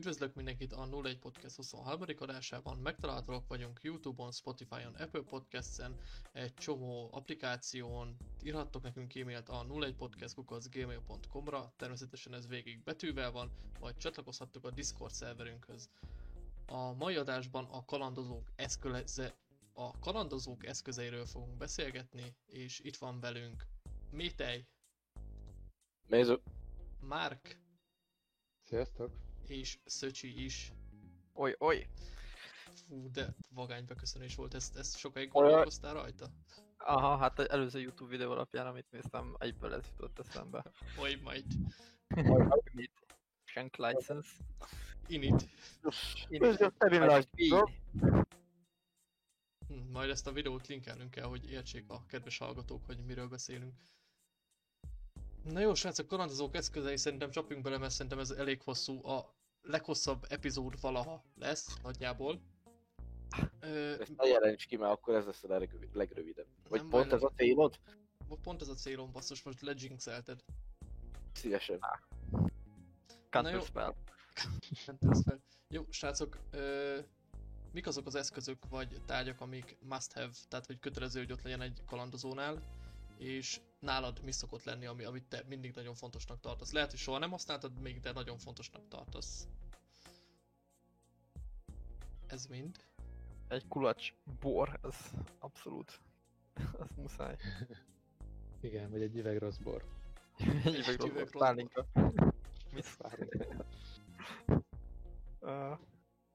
Üdvözlök mindenkit a 01 Podcast 23. adásában. Megtalálhatóak vagyunk Youtube-on, Spotify-on, Apple Podcasts-en, egy csomó applikáción. Írhattok nekünk e-mailt a 01podcast.gmail.com-ra, természetesen ez végig betűvel van, vagy csatlakozhattok a Discord szerverünkhöz. A mai adásban a kalandozók eszköze, a kalandozók eszközeiről fogunk beszélgetni, és itt van velünk Métej, Méző. Márk Sziasztok! És Szöcsi is. Oly, oly. Fú, de vagány beköszönés volt, ezt, ezt sokáig gondolkoztál rajta? Aha, hát az előző YouTube videó alapján, amit néztem, egyből ez jutott eszembe. Oly majd. Mit? Shank license. Init. Így. Hm, majd ezt a videót linkelnünk kell, hogy értsék a kedves hallgatók, hogy miről beszélünk. Na jó, srácok, kalandozók eszközei szerintem csapjunk bele, mert szerintem ez elég hosszú. A leghosszabb epizód valaha lesz, nagyjából. Ö, Ezt ne jelentsd ki, mert akkor ez lesz a legrövi- legrövidebb. Vagy Nem pont baj, ez a célod? pont ez a célom, basszus, most lejinxelted. Szívesen. Na Counter jó. spell. Nem tesz fel. Jó, srácok, ö, mik azok az eszközök vagy tárgyak, amik must have, tehát hogy kötelező, hogy ott legyen egy kalandozónál, és nálad mi szokott lenni, ami, amit te mindig nagyon fontosnak tartasz. Lehet, hogy soha nem használtad még, de nagyon fontosnak tartasz. Ez mind. Egy kulacs bor, ez abszolút. Az muszáj. Igen, vagy egy üveg rossz bor. Egy üveg rossz rossz pálinka. Mit?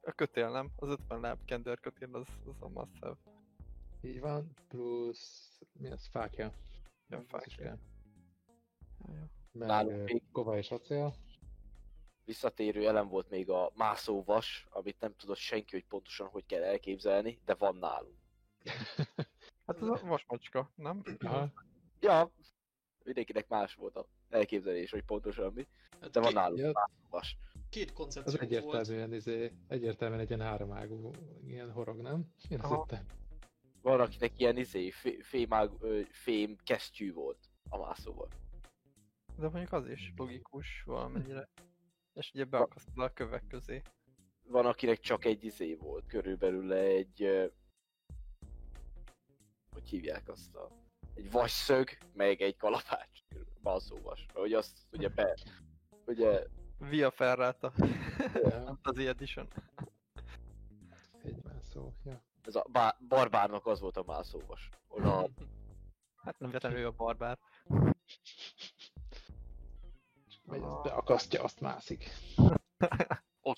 A kötél nem? Az 50 láb kender kötél az, az a must have. Így van, plusz mi az? Fákja. Jó. Meg Nálunk még- kova és acél. Visszatérő elem volt még a mászóvas, amit nem tudott senki, hogy pontosan hogy kell elképzelni, de van nálunk. Hát ez a vasmacska, nem? Aha, Ja, mindenkinek más volt a elképzelés, hogy pontosan mi, Hát de van két, nálunk Ja. mászóvas. két koncepció volt. egyértelműen, izé, egyértelműen egy ilyen háromágú ilyen horog, nem? Én azt hittem. Van akinek ilyen izé, fé- fémág, ö, fém kesztyű volt a mászóval. De mondjuk az is logikus valamennyire. És ugye beakasztod a kövek közé. Van akinek csak egy izé volt, körülbelül egy... Hogy hívják azt a... Egy vasszög, meg egy kalapács, mászóvas. Hogy azt ugye be... Ugye Via Ferrata. Ja, Fantasy Edition. egy mászó. Ja. Ez a bá- barbárnak az volt a mászóvas. Oda Hát nem véletlenül ő a barbár. Megy, azt beakasztja, azt mászik. Ok.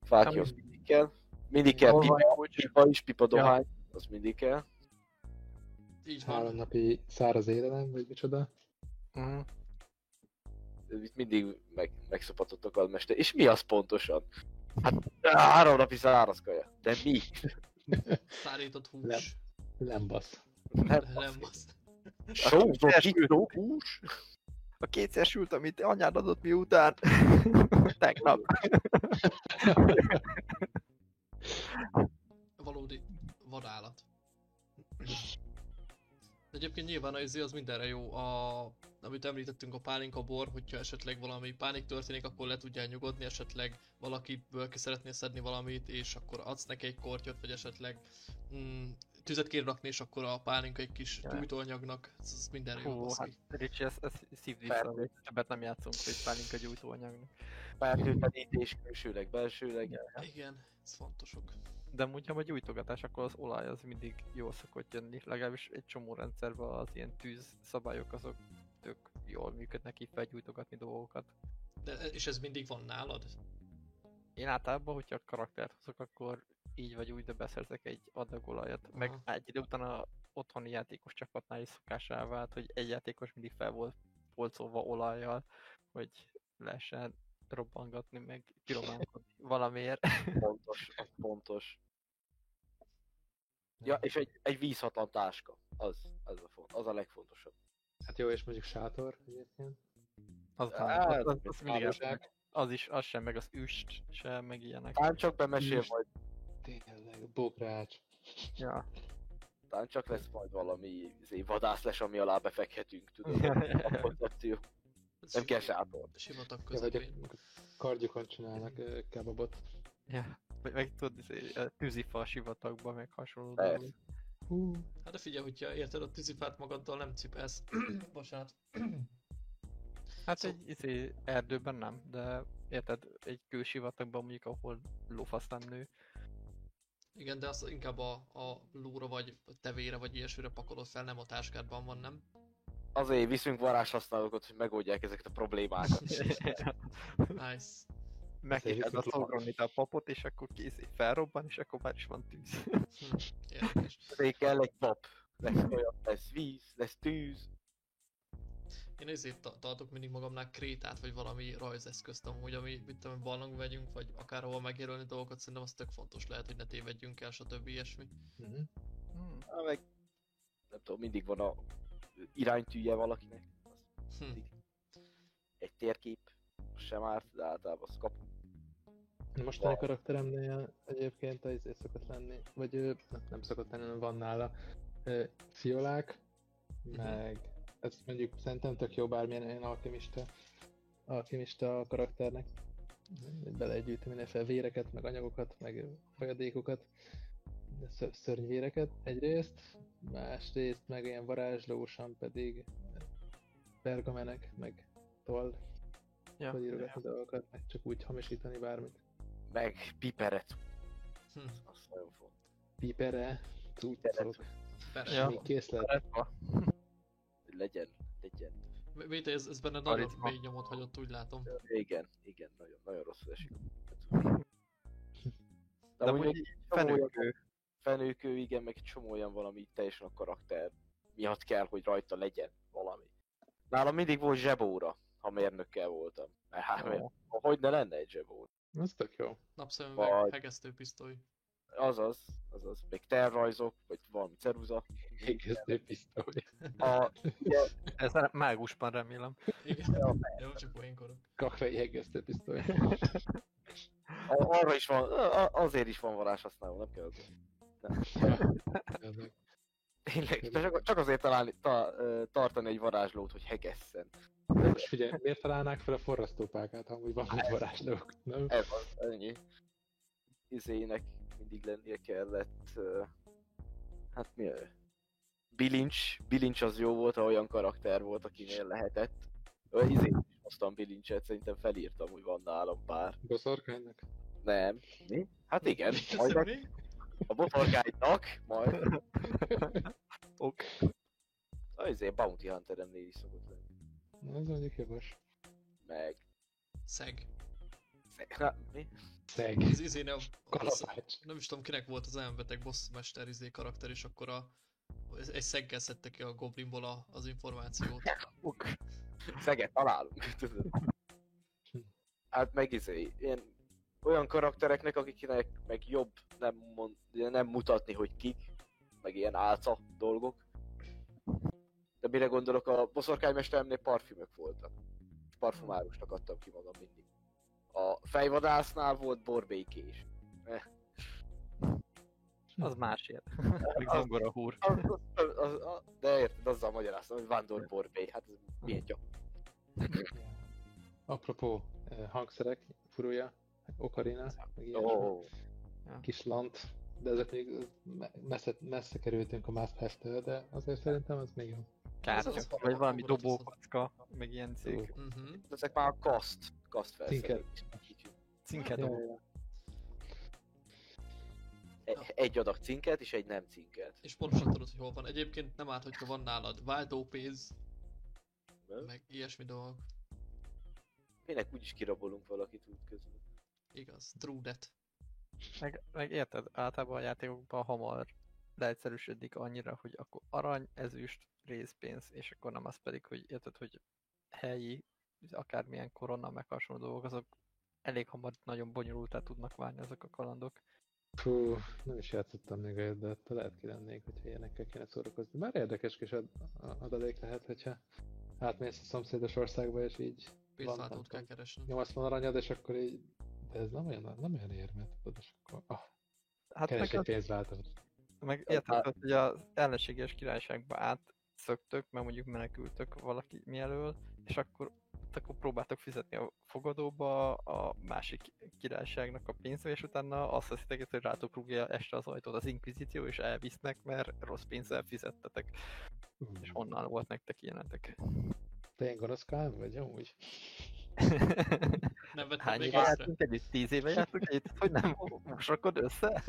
fákja az mindig kell. Mindig kell pipa, kulcs. pipa is, pipa dohány, az mindig kell. Így van. Három napi száraz élelem, vagy micsoda. Mhm. Itt mindig meg, megszopatottak a mester. És mi az pontosan? Hát három napi száraz kaja. De mi? Szárított hús. Nem. Lembasz. Az. Sózott kitló hús? A kétszer sült, amit anyád adott miután. Tegnap. valódi vadállat. Egyébként nyilván az, az mindenre jó, a, amit említettünk a pálinka bor, hogyha esetleg valami pánik történik, akkor le tudjál nyugodni, esetleg valakiből ki szeretnél szedni valamit, és akkor adsz neki egy kortyot, vagy esetleg mm, tüzet kér rakni, és akkor a pálinka egy kis Ja. gyújtóanyagnak, ez, ez mindenre jó, Hú, hát Ricsi, ez, ez szívd vissza, Persze. hogy többet nem játszunk, hogy pálinka gyújtóanyagnak. Fertőtlenítés, külsőleg, belsőleg. Igen, ez fontosok. De amúgy, ha gyújtogatás, akkor az olaj az mindig jól szokott jönni. Legalábbis egy csomó rendszerben az ilyen tűz szabályok azok tök jól működnek így felgyújtogatni dolgokat. De, és ez mindig van nálad? Én általában, hogyha karaktert hozok, akkor így vagy úgy, de beszerzek egy adag olajat. Meg Aha. egy idő után a otthoni játékos csapatnál is szokásá vált, hogy egy játékos mindig fel volt polcolva olajjal, hogy lehessen robbangatni, meg pirománkodni valamiért. Pontos, az pontos. Ja, és egy, egy vízhatlan táska. Az, az, a font, az a legfontosabb. Hát jó, és mondjuk sátor egyébként. Az, Á, az, az, az mindig az, is, az sem, meg az üst sem, meg ilyenek. Tán csak bemesél Is. majd, Tényleg, bokrács. Ja. tán csak lesz majd valami izé, vadász les, ami alá befekhetünk, tudod? A koncepció. Nem kell sátor. Sivatag Ja, vagy közepén. a kardjukon csinálnak kebabot. Ja. Vagy meg tudod, a tűzifa a sivatagban, meg hasonló dolgok. Hú, Hát de figyelj, hogyha érted a tűzifát magaddal nem cipelsz. Bocsánat. Hát Szó- egy izé, erdőben nem, de érted, egy kősivatagban mondjuk, ahol lófasz nem nő. Igen, de az inkább a, a lóra vagy tevére vagy ilyesmire pakolod fel, nem a táskádban van, nem? Azért viszünk varázshasználókat, hogy megoldják ezeket a problémákat. Nice. Megkísérd a szogronit a papot, és akkor kész, felrobban, és akkor már is van tűz. Hm, érdekes. Azért kell egy pap. Lesz olyan, lesz víz, lesz tűz. Én ezért ta- tartok mindig magamnál krétát, vagy valami rajzeszközt amúgy, ami, mit tudom, barlang vegyünk, vagy akárhol megjelölni dolgokat, szerintem az tök fontos lehet, hogy ne tévedjünk el, stb. ilyesmi. mhm. Hmm. Hát meg nem tudom, mindig van a iránytűje valakinek. Hm. Egy térkép sem árt, de általában azt kap. A mostani Wow. karakteremnél egyébként az szokott lenni, vagy ő, nem, szokott lenni, hanem van nála fiolák, Mhm. meg ez mondjuk szerintem tök jó bármilyen ilyen alkimista, alkimista karakternek. Belegyűjti mindenféle véreket, meg anyagokat, meg folyadékokat, szörnyvéreket egyrészt, másrészt meg ilyen varázslósan pedig pergamenek, meg toll, Ja. vagy írogatni dolgokat, meg csak úgy hamisítani bármit. Meg piperet. Hm. Az nagyon fontos. Pipere, cuccok, Persze. Ja. még készlet. Legyen, legyen. Vita, ez, ez benne nagyon Aritma. mély nyomot hagyott, úgy látom. Igen, igen, nagyon, nagyon rosszul esik. De csomó olyan- fenőkő. Fenőkő, igen, meg egy csomó olyan valami teljesen a karakter miatt kell, hogy rajta legyen valami. Nálam mindig volt zsebóra, ha mérnökkel voltam. Mert hát, mert, hogy ne lenne egy zsebóra. Az tök jó. Napszemüveg, Vagy- hegesztő pisztoly. Azaz, azaz, még tervrajzok, vagy valami ceruza. Égesztő pisztoly. A, ugye, Ez a mágusban remélem. Igen. Jó, csak poénkorok. Kakvei égesztő pisztoly. a, arra is van, a, azért is van varázshasználó, nem kell. Ezek. Tényleg, csak, csak azért találni, ta, tartani egy varázslót, hogy hegesszen. Most figyelj, miért találnák fel a forrasztópákát, ha amúgy van egy varázslók, nem? Ez az, ennyi. Izének mindig lennie kellett. ö, Hát mi ő? Bilincs. Bilincs az jó volt, ha olyan karakter volt, akinél lehetett. Ö, Izé is hoztam bilincset, szerintem felírtam, hogy van nálam pár. Boszorkánynak? Nem. Mi? Hát igen, majd Ez a, a botorkánynak, majd. Ok. A izé Bounty Hunteremnél is szokott lenni. Na, az mondjuk jogos. Meg... Szeg. Na, mi? Szeg. Ez izé nem, az, Kalapács. nem is tudom kinek volt az elmbeteg bossmester izé karakter, és akkor a, ez- egy szeggel szedte ki a goblinból a, az információt. Ok. Szeget találunk. Hát meg izé, ilyen olyan karaktereknek, akiknek meg jobb nem, mond, nem mutatni, hogy kik, meg ilyen álca dolgok. De mire gondolok, a boszorkánymesteremnél parfümök voltak. És parfumárusnak adtam ki magam mindig. A fejvadásznál volt borbékés. Az másért. Meg zongora húr. Az, az, az, az, de érted, azzal magyaráztam, hogy Vándor borbé, hát ez milyen gyak. Apropó eh, hangszerek, furúja, okarina, meg ilyen Ó, kis lant, de ezek még me- messze, messze kerültünk a have de azért szerintem az még jó. Kártya. Vagy valami dobókocka, meg ilyen cég. Mhm. ezek már a kaszt, kaszt Tinker. felszerelés. Cinkedó. E- Egy adag cinket és egy nem cinket. És pontosan tudod, hogy hol van. Egyébként nem árt, hogyha van nálad váltópénz, meg ilyesmi dolgok. Minek úgyis kirabolunk valakit út közben. Igaz, that. Meg, meg érted, általában a játékokban hamar leegyszerűsödik annyira, hogy akkor arany, ezüst, részpénz, és akkor nem az pedig, hogy érted, hogy helyi, akármilyen korona, meg hasonló dolgok, azok elég hamar nagyon bonyolultá tudnak válni azok a kalandok. Fú, nem is játszottam még olyat, de attól lehet ki lennék, hogyha ilyenekkel kéne szórakozni. Bár érdekes kis ad- a- adalék lehet, hogyha átmész a szomszédos országba, és így Pénzváltót nem kell keresni. 80 aranyad, és akkor így, ez nem olyan, nem olyan érmet, tudod, és akkor ah, Hát keres meg, egy pénzváltót. meg érted, az, hogy az ellenséges királyságba átszöktök, mert mondjuk menekültök valaki mielől, és akkor akkor próbáltok fizetni a fogadóba a másik királyságnak a pénzbe, és utána azt hiszitek, hogy rátok rúgja este az ajtót az inkvizíció, és elvisznek, mert rossz pénzzel fizettetek, és honnan volt nektek ilyenetek. Te ilyen gonosz vagy amúgy? Nem vettem Hány éve jártunk együtt? Tíz éve jártunk együtt? Hogy nem mosakod össze?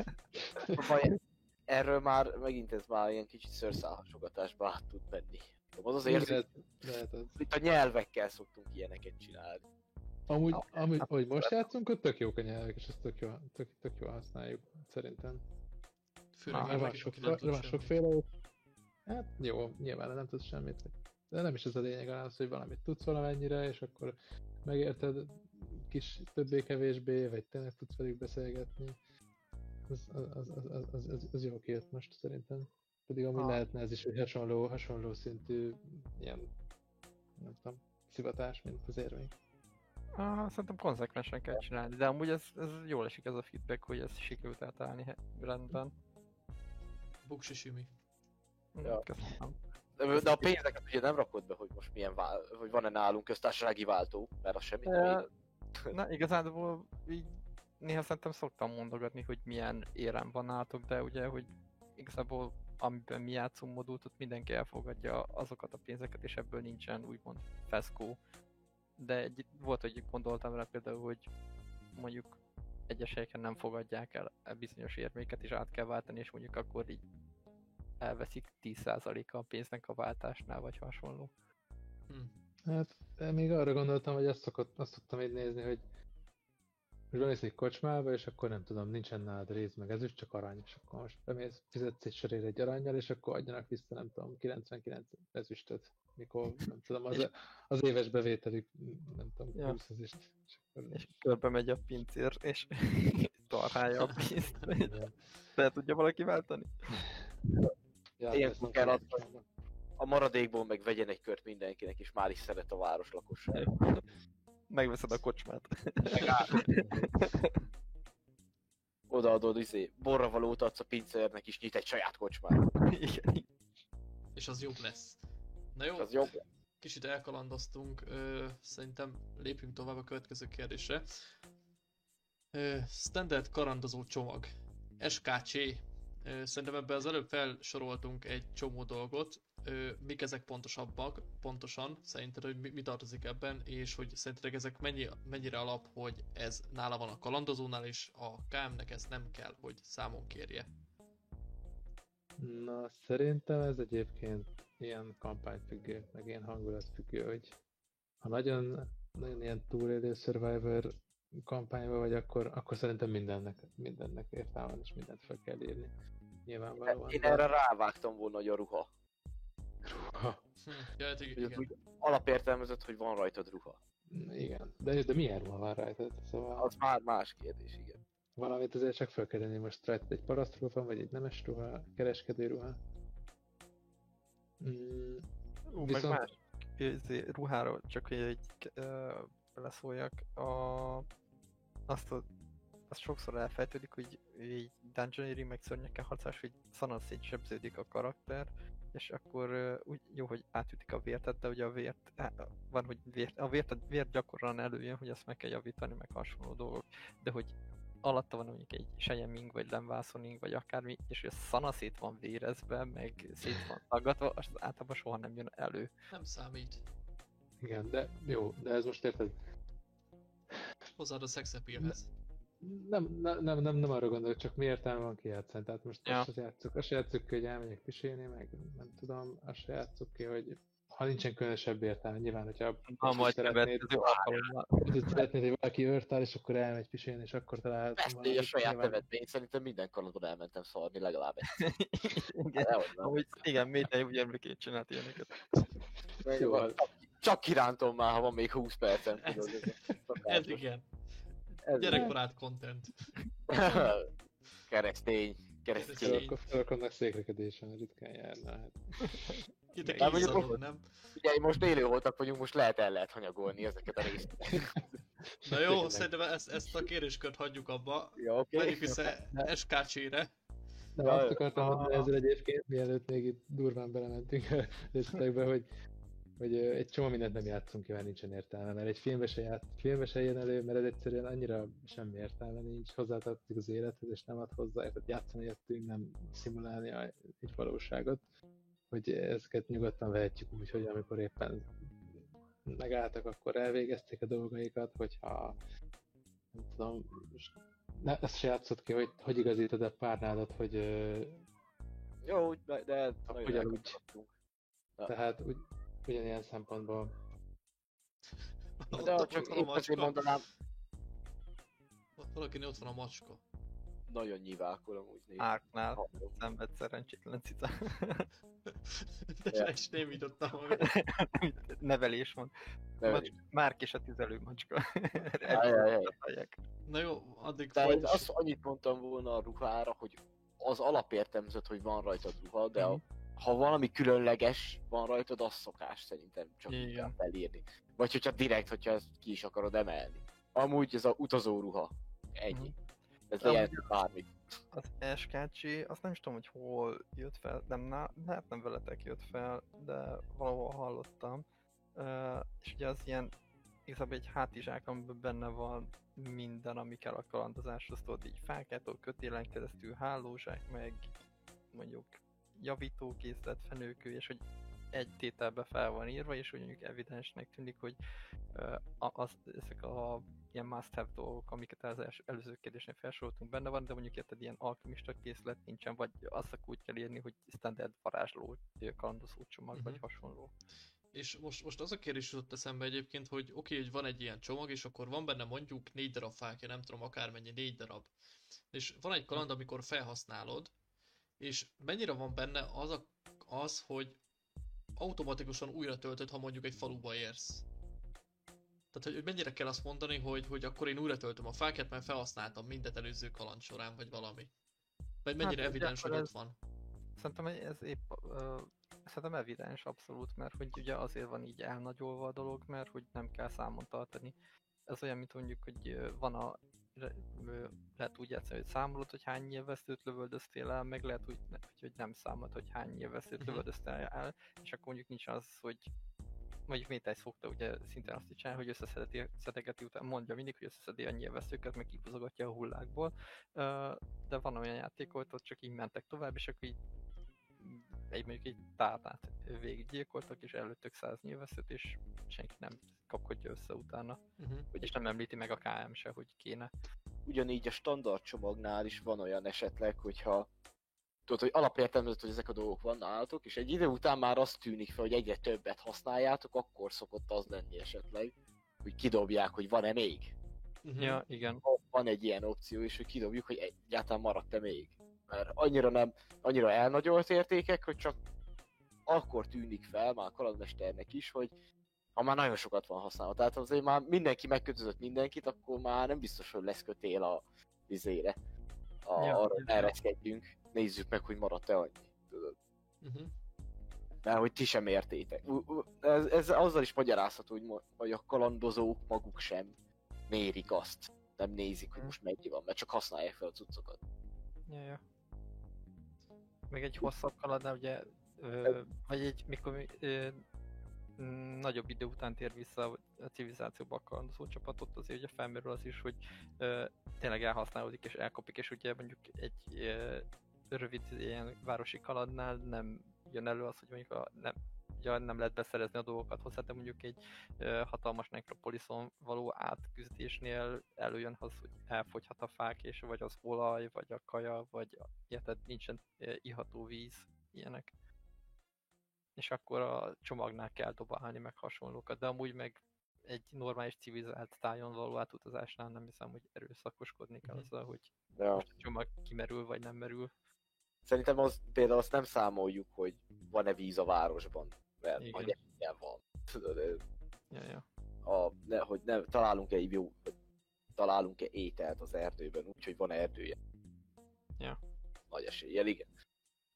Vagy erről már megint ez már ilyen kicsit szőrszálhasogatásba át tud menni. Az az az. itt a nyelvekkel szoktunk ilyeneket csinálni. Amúgy, Ah, amúgy, hát- hogy most játszunk, ott tök jók a nyelvek, és ezt tök, jó, tök, tök jól használjuk, szerintem. Főleg Ah, van, meg is, sok, aki nem tud van sokféle. Hát jó, nyilván nem tudsz semmit. De nem is ez a lényeg, hanem az, hogy valamit tudsz valamennyire, és akkor megérted kis többé-kevésbé, vagy tényleg tudsz velük beszélgetni. Az, az, az, az, az, az, az jó kijött most szerintem. Pedig amúgy Ah. lehetne ez is, hogy hasonló, hasonló szintű ilyen, nem tudom, szivatás, mint az érvény. Ah, szerintem konzekvensen kell csinálni, de amúgy ez, ez jól esik ez a feedback, hogy ez sikerült he- rendben. Buksi simi. Mm, Ja. Köszönöm. De a pénzeket ugye nem rakod be, hogy most milyen vál, hogy van-e nálunk köztársasági váltó, mert az semmit nem ér. Na, igazából így néha szerintem szoktam mondogatni, hogy milyen érem van nálatok, de ugye, hogy igazából amiben mi játszunk modult, ott mindenki elfogadja azokat a pénzeket, és ebből nincsen úgymond feszkó. De egy, volt, hogy gondoltam rá például, hogy mondjuk egyes helyeken nem fogadják el e bizonyos érméket, és át kell váltani, és mondjuk akkor így elveszik 10%-a a pénznek a váltásnál, vagy hasonló. Hm. Hát még arra gondoltam, hogy azt, szokott, azt szoktam így nézni, hogy most bemész egy kocsmába, és akkor nem tudom, nincsen nálad réz, meg ezüst, csak arany, és akkor most bemész, fizetsz egy sörére egy aranyjal, és akkor adjanak vissza, nem tudom, 99 ezüstöt, mikor, nem tudom, az, az éves bevételük, nem tudom, Ja. 20 ezüst. És akkor, És körbe megy a pincér, és tarhálja a pénzt. Le tudja valaki váltani? Ja, Ilyenkor kell adni. A maradékból meg vegyen egy kört mindenkinek, és már is szeret a város lakosság. Megveszed a kocsmát. Odaadod izé, borra valót adsz a pincérnek is, nyit egy saját kocsmát. Igen. És az jobb lesz. Na jó, És az jobb. kicsit elkalandoztunk, ö, szerintem lépjünk tovább a következő kérdésre. Ö, standard karandozó csomag. SKC. Szerintem ebben az előbb felsoroltunk egy csomó dolgot. Mik ezek pontosabbak, pontosan, szerinted, hogy mi, tartozik ebben, és hogy szerinted ezek mennyi, mennyire alap, hogy ez nála van a kalandozónál, és a KM-nek ezt nem kell, hogy számon kérje. Na, szerintem ez egyébként ilyen kampányfüggő, meg ilyen hangulatfüggő, hogy ha nagyon, nagyon ilyen túlélő Survivor kampányban vagy, akkor, akkor szerintem mindennek, mindennek értelme van, és mindent fel kell írni. Nyilvánvalóan. Én erre rávágtam volna, hogy a ruha. Ha, Hm, ja, hát igen, úgy alapértelmezett, hogy van rajtad ruha. igen, de, de milyen ruha van rajtad? Szóval Az már más kérdés, igen. valamit azért csak fel kell írni, most rajtad egy parasztruha van, vagy egy nemes ruha, kereskedő ruha. Mm, Ú, meg Viszont- más izé, ruháról, csak hogy egy ö, beleszóljak, a, azt, a, azt sokszor elfejtődik, hogy egy dungeoneering meg szörnyekkel harcás, hogy szanat szétsebződik a karakter, és akkor úgy jó, hogy átütik a vértet, de ugye a vért, van, hogy vért, a vért, a vért gyakran előjön, hogy azt meg kell javítani, meg hasonló dolgok, de hogy alatta van mondjuk egy sejeming, vagy lemvászoning, vagy akármi, és hogy a szana szét van vérezve, meg szét van tagadva, az általában soha nem jön elő. Nem számít. igen, de jó, de ez most érted, Hozzáad a sex appealhez. Nem, nem, nem, nem, nem arra gondolok, csak mi értelme van kijátszani. Tehát most Ja. azt játszuk, azt se játszuk ki, hogy elmegyek pisélni, meg nem tudom, azt se játszuk ki, hogy ha nincsen különösebb értelme, nyilván, hogyha Ha majd szeretnéd, hogy szeretnéd, hogy valaki őrtál, és akkor elmegy pisélni, és akkor találhatom Ezt a saját nyilván- nevet, én szerintem minden kalandon elmentem szarni legalább egy. Igen. Nem. Amúgy igen, Métei úgy emlékét csinált ilyeneket. Jó, Csak- kirántom már, ha van még 20 percem. Ez- tudod, Ez igen. Ez Gyerekbarát content. Keresztény. Keresztény. Akkor fel akarnak székrekedésen, ritkán járna. Hát. Ide Nem, mondjuk nem? Ugye most élő voltak vagyunk, most lehet el lehet hanyagolni ezeket a részt. Na jó, Tényleg. szerintem ezt, ezt a kéréskört hagyjuk abba. Ja, oké. Menjünk vissza SKC-re. De azt akartam mondani ezzel egyébként, mielőtt még itt durván belementünk a részletekbe, hogy hogy egy csomó mindent nem játszunk ki, mert nincsen értelme, mert egy filmbe se, ját, filmbe se jön elő, mert ez egyszerűen annyira semmi értelme nincs, hozzátartozik az élethez, és nem ad hozzá, tehát játszani jöttünk, nem szimulálni a, egy valóságot, hogy ezeket nyugodtan vehetjük úgy, hogy amikor éppen megálltak, akkor elvégezték a dolgaikat, hogyha nem tudom, ne, ezt se játszott ki, hogy hogy igazítod a párnádat, hogy Jó, úgy, de de nagyon ugyanúgy. elkapcsoltunk. tehát úgy, ugyanilyen szempontból De Ott- csak épp a azért macska. mondanám, Ott Valakinél ott van a macska. nagyon nyilválkolom úgy néz. Árknál szenved szerencsétlen cica. De Ja. se is némítottam magam. Nevelés van. Macs- Márk és a tüzelő macska. Na jó, addig De azt annyit mondtam volna a ruhára, hogy az alapértelmezett, hogy van rajtad ruha, de Mhm. a, ha valami különleges van rajtad, az szokás szerintem csak így Igen. kell felírni. Vagy hogyha direkt, hogyha ezt ki is akarod emelni. Amúgy ez a utazó ruha. Ennyi. Mhm. Ez lehet bármit. Az SKC, azt nem is tudom, hogy hol jött fel, nem, ná- lehet nem veletek jött fel, de valahol hallottam. Uh, és ugye az ilyen, igazából egy hátizsák, amiben benne van minden, ami kell a kalandozáshoz, tudod, így fákától, kötélen keresztül, hálózsák, meg mondjuk javítókészlet, fenőkő, és hogy egy tételbe fel van írva, és úgy mondjuk evidensnek tűnik, hogy az, ezek a ilyen must-have dolgok, amiket az els, előző kérdésnél felsoroltunk benne van, de mondjuk érted ilyen alkimista készlet nincsen, vagy azt úgy kell írni, hogy standard varázsló, kalandozó csomag, uh-huh. vagy Mhm. hasonló. És most, most az a kérdés jutott eszembe egyébként, hogy oké, okay, hogy van egy ilyen csomag, és akkor van benne mondjuk négy darab fákja, nem tudom, akármennyi, négy darab. És van egy kaland, amikor felhasználod, és mennyire van benne az, a, az hogy automatikusan újra töltöd, ha mondjuk egy faluba érsz. Tehát, hogy, hogy mennyire kell azt mondani, hogy, hogy akkor én újra töltöm a fákját, mert felhasználtam mindet előző kaland során, vagy valami. Vagy mennyire Hát, evidens, hogy ott van. Szerintem ez épp, ö, szerintem evidens abszolút, mert hogy ugye azért van így elnagyolva a dolog, mert hogy nem kell számon tartani. Ez olyan, mint mondjuk, hogy van a lehet úgy játszani, hogy számolod, hogy hány nyilvesztőt lövöldöztél el, meg lehet úgy, hogy, hogy nem számolod, hogy hány nyilvesztőt Mhm. lövöldöztél el, és akkor mondjuk nincs az, hogy mondjuk Métály szokta ugye szintén azt is hogy összeszedeti, szedegeti után mondja mindig, hogy összeszedi a nyilvesztőket, meg kipuzogatja a hullákból, de van olyan játék, ahol ott csak így mentek tovább, és akkor így egy mondjuk egy tárnát végiggyilkoltak, és előttök száz nyilveszőt, és senki nem kapkodja össze utána. Uh-huh. És nem említi meg a KM se, hogy kéne. Ugyanígy a standard csomagnál is van olyan esetleg, hogyha tudod, hogy alapértelmezett, hogy ezek a dolgok van nálatok, és egy idő után már azt tűnik fel, hogy egyre többet használjátok, akkor szokott az lenni esetleg, hogy kidobják, hogy van-e még. Uh-huh. Ja, igen. Van egy ilyen opció is, hogy kidobjuk, hogy egyáltalán maradt-e még. Mert annyira nem, annyira elnagyolt értékek, hogy csak akkor tűnik fel, már a kalandmesternek is, hogy ha már nagyon sokat van használva. Tehát azért már mindenki megkötözött mindenkit, akkor már nem biztos, hogy lesz kötél a vizére. A, Ja, arra ereszkedjünk, nézzük meg, hogy maradt-e annyi. Tudod? Uh-huh. Mert hogy ti sem értétek. Ez, ez azzal is magyarázható, hogy, hogy a kalandozók maguk sem mérik azt. Nem nézik, hogy Mhm. most mennyi van, mert csak használják fel a cuccokat. Ja, ja. Meg egy hosszabb kalandnál ugye, ö, vagy egy, mikor mi- ö, nagyobb idő után tér vissza a civilizációba a kalandozó csapatot, azért ugye felmerül az is, hogy ö, tényleg elhasználódik és elkopik, és ugye mondjuk egy ö, rövid ilyen városi kalandnál nem jön elő az, hogy mondjuk a, nem, ugye nem lehet beszerezni a dolgokat hozzá, de mondjuk egy ö, hatalmas nekropoliszon való átküzdésnél előjön az, hogy elfogyhat a fák, és vagy az olaj, vagy a kaja, vagy ja, tehát nincsen ö, iható víz, ilyenek. És akkor a csomagnál kell dobálni meg hasonlókat, de amúgy meg egy normális civilizált tájon való átutazásnál nem hiszem, hogy erőszakoskodni kell Mhm. azzal, hogy Ja. most a csomag kimerül vagy nem merül. Szerintem az, például azt nem számoljuk, hogy van-e víz a városban, mert Igen. hogy ilyen van. Tudod, Ja, ja. a, ne, hogy ne, találunk-e jó, találunk-e ételt az erdőben, úgyhogy van erdője. Ja. Nagy eséllyel, igen.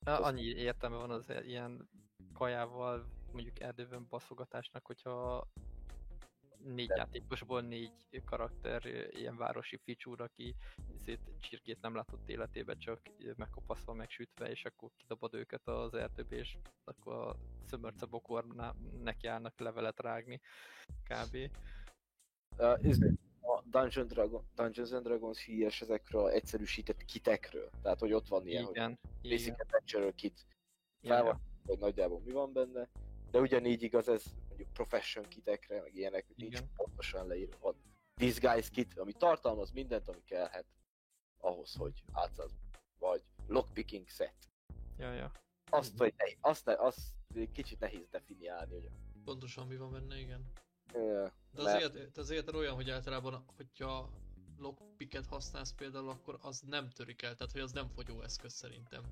Na, Az- annyi értelme van az ilyen kajával, mondjuk erdőben baszogatásnak, hogyha négy De- játékosból négy karakter, ilyen városi ficsúr, aki ezért csirkét nem látott életébe, csak megkopaszva, megsütve, és akkor kidobod őket az erdőbe, és akkor a szömörce nekiállnak levelet rágni, kb. Uh, a Dungeon Dragon, Dungeons and Dragons híres ezekről a egyszerűsített kitekről. Tehát, hogy ott van ilyen, hogy Igen, Basic igen. Adventure kit. Fel van, hogy nagyjából mi van benne. De ugyanígy igaz ez mondjuk profession kitekre, meg ilyenek, hogy nincs pontosan leírva. Van Disguise kit, ami tartalmaz mindent, ami kellhet ahhoz, hogy átszáz. Vagy lockpicking set. Ja, ja. Azt, hogy ne, azt, ne, azt kicsit nehéz definiálni, hogy Pontosan mi van benne, igen. ö, De azért, de azért olyan, hogy általában, hogyha lockpicket használsz például, akkor az nem törik el, tehát hogy az nem fogyó eszköz szerintem.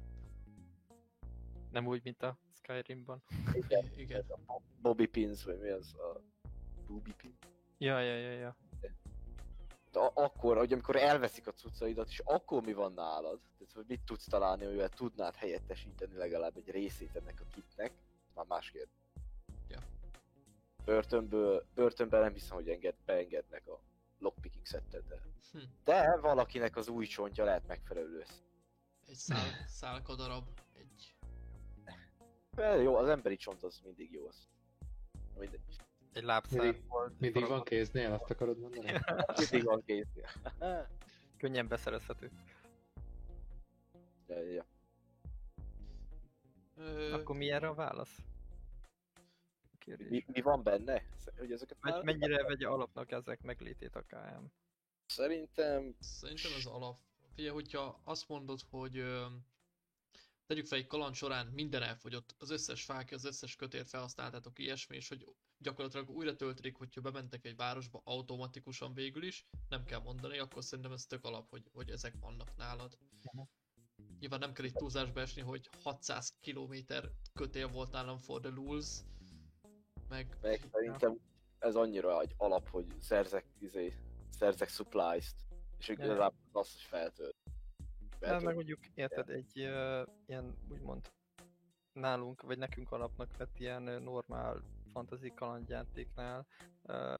Nem úgy, mint a Skyrimban. igen, igen. a Bobby Pins, vagy mi az a Booby Pin. Ja, ja, ja, ja. De akkor, hogy amikor elveszik a cuccaidat, és akkor mi van nálad? Tehát, hogy mit tudsz találni, amivel tudnád helyettesíteni legalább egy részét ennek a kitnek? Már más kérdés. Ja. Börtönből, börtönben nem hiszem, hogy enged, beengednek a lockpicking szettet, de... Hm. De valakinek az új csontja lehet megfelelő lesz. Egy szál, szálkadarab. De jó, az emberi csont az mindig jó. Az. Mindegy. Egy lábszár Mindig- volt. Mindig van kéznél, azt akarod mondani? Mindig van kéznél. Könnyen beszerezhető. ja, ja. Ö, Akkor mi erre a válasz? Kérdés. Mi, mi, van benne? Hogy ezeket már- mennyire vegye alapnak ezek meglétét a KM? Szerintem Szerintem ez alap. Figyelj, hogyha azt mondod, hogy ö, tegyük fel egy kaland során minden elfogyott, az összes fákja, az összes kötért felhasználtátok ilyesmi, és hogy gyakorlatilag újra töltelik, hogyha bementek egy városba automatikusan végül is, nem kell mondani, akkor szerintem ez tök alap, hogy, hogy ezek vannak nálad. Nyilván nem kell itt túlzásba esni, hogy 600 km kötél volt nálam for the rules, meg, Meg szerintem ez annyira egy alap, hogy szerzek, izé, szerzek supplies-t, és igazából az, hogy feltölt. Feltölt. meg mondjuk, érted, egy uh, ilyen úgymond nálunk, vagy nekünk alapnak vett ilyen ö, normál fantasy kalandjátéknál, uh,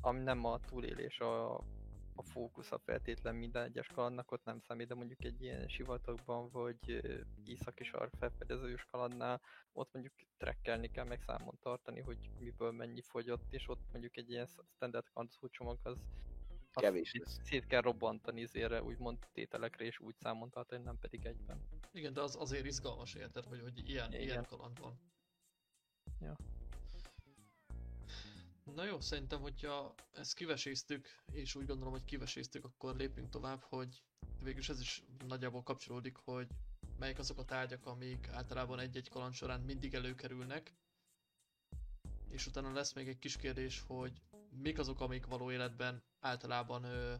ami nem a túlélés a, a fókusza feltétlen minden egyes kalandnak, ott nem számít, de mondjuk egy ilyen sivatagban, vagy ö, északi sark felfedezős kalandnál, ott mondjuk trekkelni kell, meg számon tartani, hogy miből mennyi fogyott, és ott mondjuk egy ilyen standard kalandszó csomag az Kevés szét- lesz. Szét kell robbantani zére, úgymond tételekre, és úgy számon tartani, nem pedig egyben. Igen, de az azért izgalmas érted, hogy, hogy ilyen, Igen. ilyen kaland van. Ja. Na jó, szerintem, hogyha ezt kiveséztük, és úgy gondolom, hogy kiveséztük, akkor lépjünk tovább, hogy végülis ez is nagyjából kapcsolódik, hogy melyik azok a tárgyak, amik általában egy-egy kaland során mindig előkerülnek. És utána lesz még egy kis kérdés, hogy mik azok, amik való életben általában ö,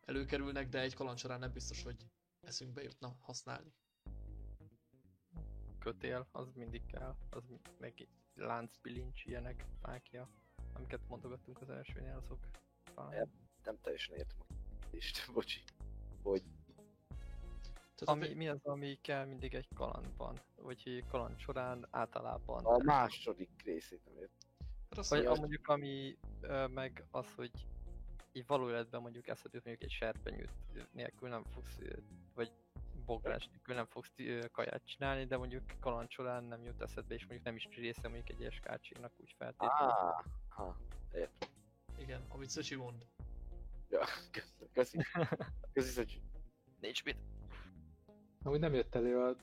előkerülnek, de egy kaland során nem biztos, hogy eszünkbe jutna használni. Kötél, az mindig kell, az meg láncbilincs, ilyenek, fákja, amiket mondogattunk az elsőnél, azok talán. Yep. Nem teljesen értem a kérdést, bocsi. Hogy Tehát Ami, mi az, ami kell mindig egy kalandban? Vagy kaland során általában. a második részét nem értem. Hát azt Vagy mondja, a, mondjuk ami meg az, hogy így való életben mondjuk eszed jut mondjuk egy serpenyőt nélkül nem fogsz, vagy bográs nélkül nem fogsz kaját csinálni, de mondjuk kaland során nem jut eszedbe, és mondjuk nem is része mondjuk egy eskácsénak úgy feltétlenül. Ah, ha, értem. igen, amit Szöcsi mond. Ja, köszi. Köszi, hogy Nincs mit. Amúgy nem jött elő a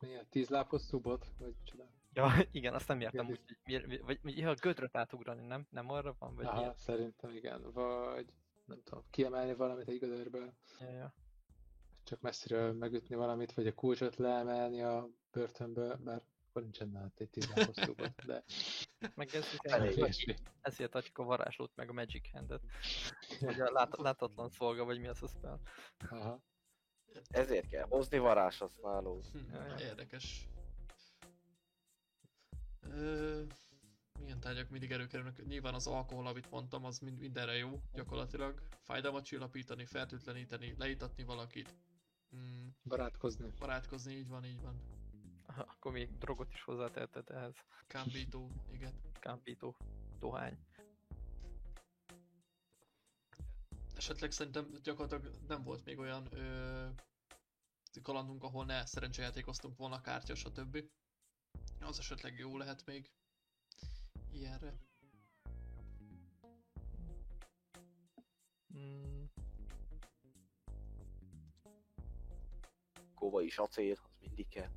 milyen, tíz láb hosszú bot, vagy csoda. Ja, igen, azt nem értem úgy, hogy vagy, vagy ja, a gödröt átugrani, nem? Nem arra van, vagy Aha, szerintem igen. Vagy nem tudom, kiemelni valamit egy gödörből, Ja, ja. csak messziről megütni valamit, vagy a kulcsot leemelni a börtönből, bár akkor nincsen nálad egy tíz láb hosszú bot, de Meg ez, ezért adjuk a varázslót meg a Magic Handet. Vagy a lát, látatlan szolga, vagy mi az a spell. Aha. ezért kell hozni varázs használó. Hm, Ja, ja. érdekes. Ö, milyen tárgyak mindig előkerülnek? Nyilván az alkohol, amit mondtam, az mind, mindenre jó, gyakorlatilag. Fájdalmat csillapítani, fertőtleníteni, leítatni valakit. Mm, Barátkozni. barátkozni, így van, így van. Aha, Akkor még drogot is hozzáteheted ehhez. Kámbító, igen. Kámbító, dohány. esetleg szerintem gyakorlatilag nem volt még olyan ö, kalandunk, ahol ne szerencsejátékoztunk volna kártya, stb. Az esetleg jó lehet még ilyenre. Mm, Kova is acél, az mindig kell.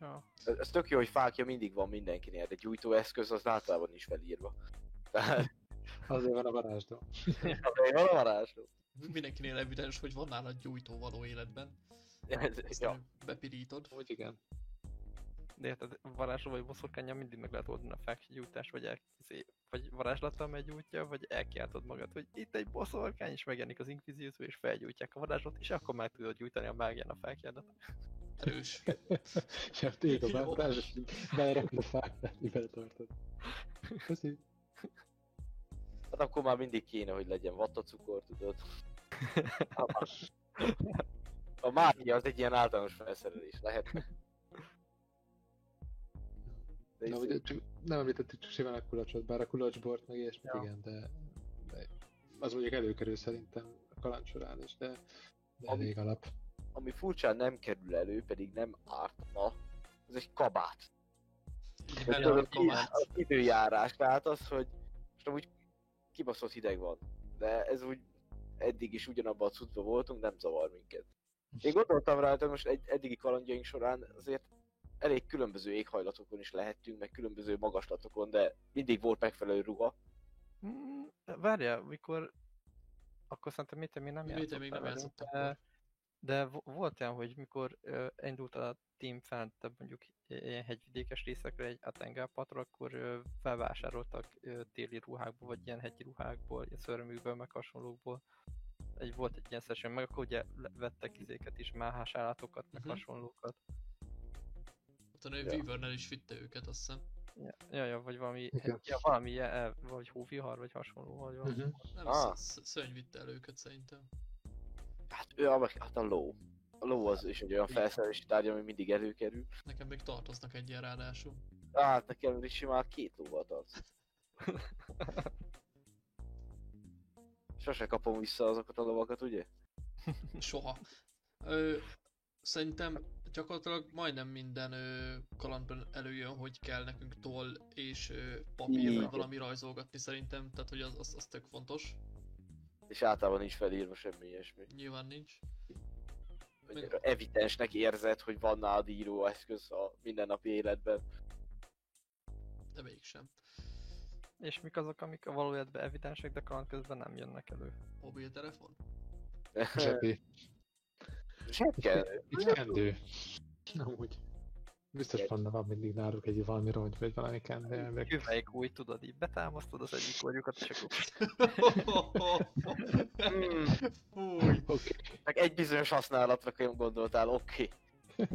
ja. Ez, ez tök jó, hogy fákja mindig van mindenkinél, de gyújtóeszköz az általában is felírva. Tehát Azért van a varázsdó. azért van a varázsló. Mindenkinél evidens, hogy van nálad gyújtó való életben. Ez- Ja, bepirítod. Úgy igen. De érted, varázsló vagy boszorkányjal mindig meg lehet oldani a fákgyújtás, vagy, el, izé- vagy varázslattal meggyújtja, vagy elkiáltod magad, hogy itt egy boszorkány, és megjelenik az inkvizíció, és felgyújtják a varázslót, és akkor meg tudod gyújtani a mágián a fákjádat. Erős. Sem téged a varázs, és belerakod a fát, így beletartod. Köszi. hát akkor már mindig kéne, hogy legyen vattacukor, tudod. A mágia az egy ilyen általános felszerelés lehet. De Na, ugye, csak nem említettük csak simán a kulacsot, bár a kulacsbort meg ilyesmit Ja. igen, de, de, az mondjuk előkerül szerintem a kaland során is, de, de Ami- elég alap. ami furcsán nem kerül elő, pedig nem ártna, az egy kabát. Bele az, az időjárás, tehát az, hogy most amúgy kibaszott hideg van, de ez úgy eddig is ugyanabban a cuccban voltunk, nem zavar minket. Én gondoltam rá, hogy most egy eddigi kalandjaink során azért elég különböző éghajlatokon is lehettünk, meg különböző magaslatokon, de mindig volt megfelelő ruha. Mm, várjál, mikor... Akkor szerintem Méte még nem játszott még nem velünk, játszott de, de vo- volt olyan, hogy mikor ö, indult a team fentebb mondjuk ilyen hegyvidékes részekre egy Atengel-patra, akkor ö, felvásároltak ö, téli ruhákból, vagy ilyen hegyi ruhákból, ilyen szörmükből, meg hasonlókból. Egy, volt egy ilyen session, meg akkor ugye vettek izéket is, máhás állatokat, meg Mhm. hasonlókat. Ott a nő Ja. Weavernel is vitte őket, azt hiszem. Ja, ja, ja vagy valami, Igen. ja, valami el- vagy hóvihar, vagy hasonló, vagy valami. Uh-huh. Nem, Ah. szöny vitte el őket szerintem. Hát ő a, hát a ló. A ló az is egy olyan felszerelési tárgy, ami mindig előkerül. Nekem még tartoznak egy ilyen ráadásul. Hát nekem is simán két lóval tart. Sose kapom vissza azokat a lovakat, ugye? Soha. Ö, szerintem gyakorlatilag majdnem minden ö, kalandban előjön, hogy kell nekünk toll és ö, papír, Igen. vagy valami rajzolgatni szerintem, tehát hogy az, az, az tök fontos. És általában nincs felírva semmi ilyesmi. Nyilván nincs. Annyira evidensnek érzed, hogy van nálad íróeszköz a mindennapi életben. De mégsem. És mik azok, amik a valójában evidensek, de kaland közben nem jönnek elő? Mobiltelefon? Zsepi. Zsebken. Egy kendő. Amúgy. Biztos van, van mindig náluk egy valami rongy, vagy valami kendő. de- Üvelyk új, tudod, így betámasztod az egyik orjukat, és akkor Mm, Fúj! Oké. meg egy bizonyos használatra kell gondoltál, oké.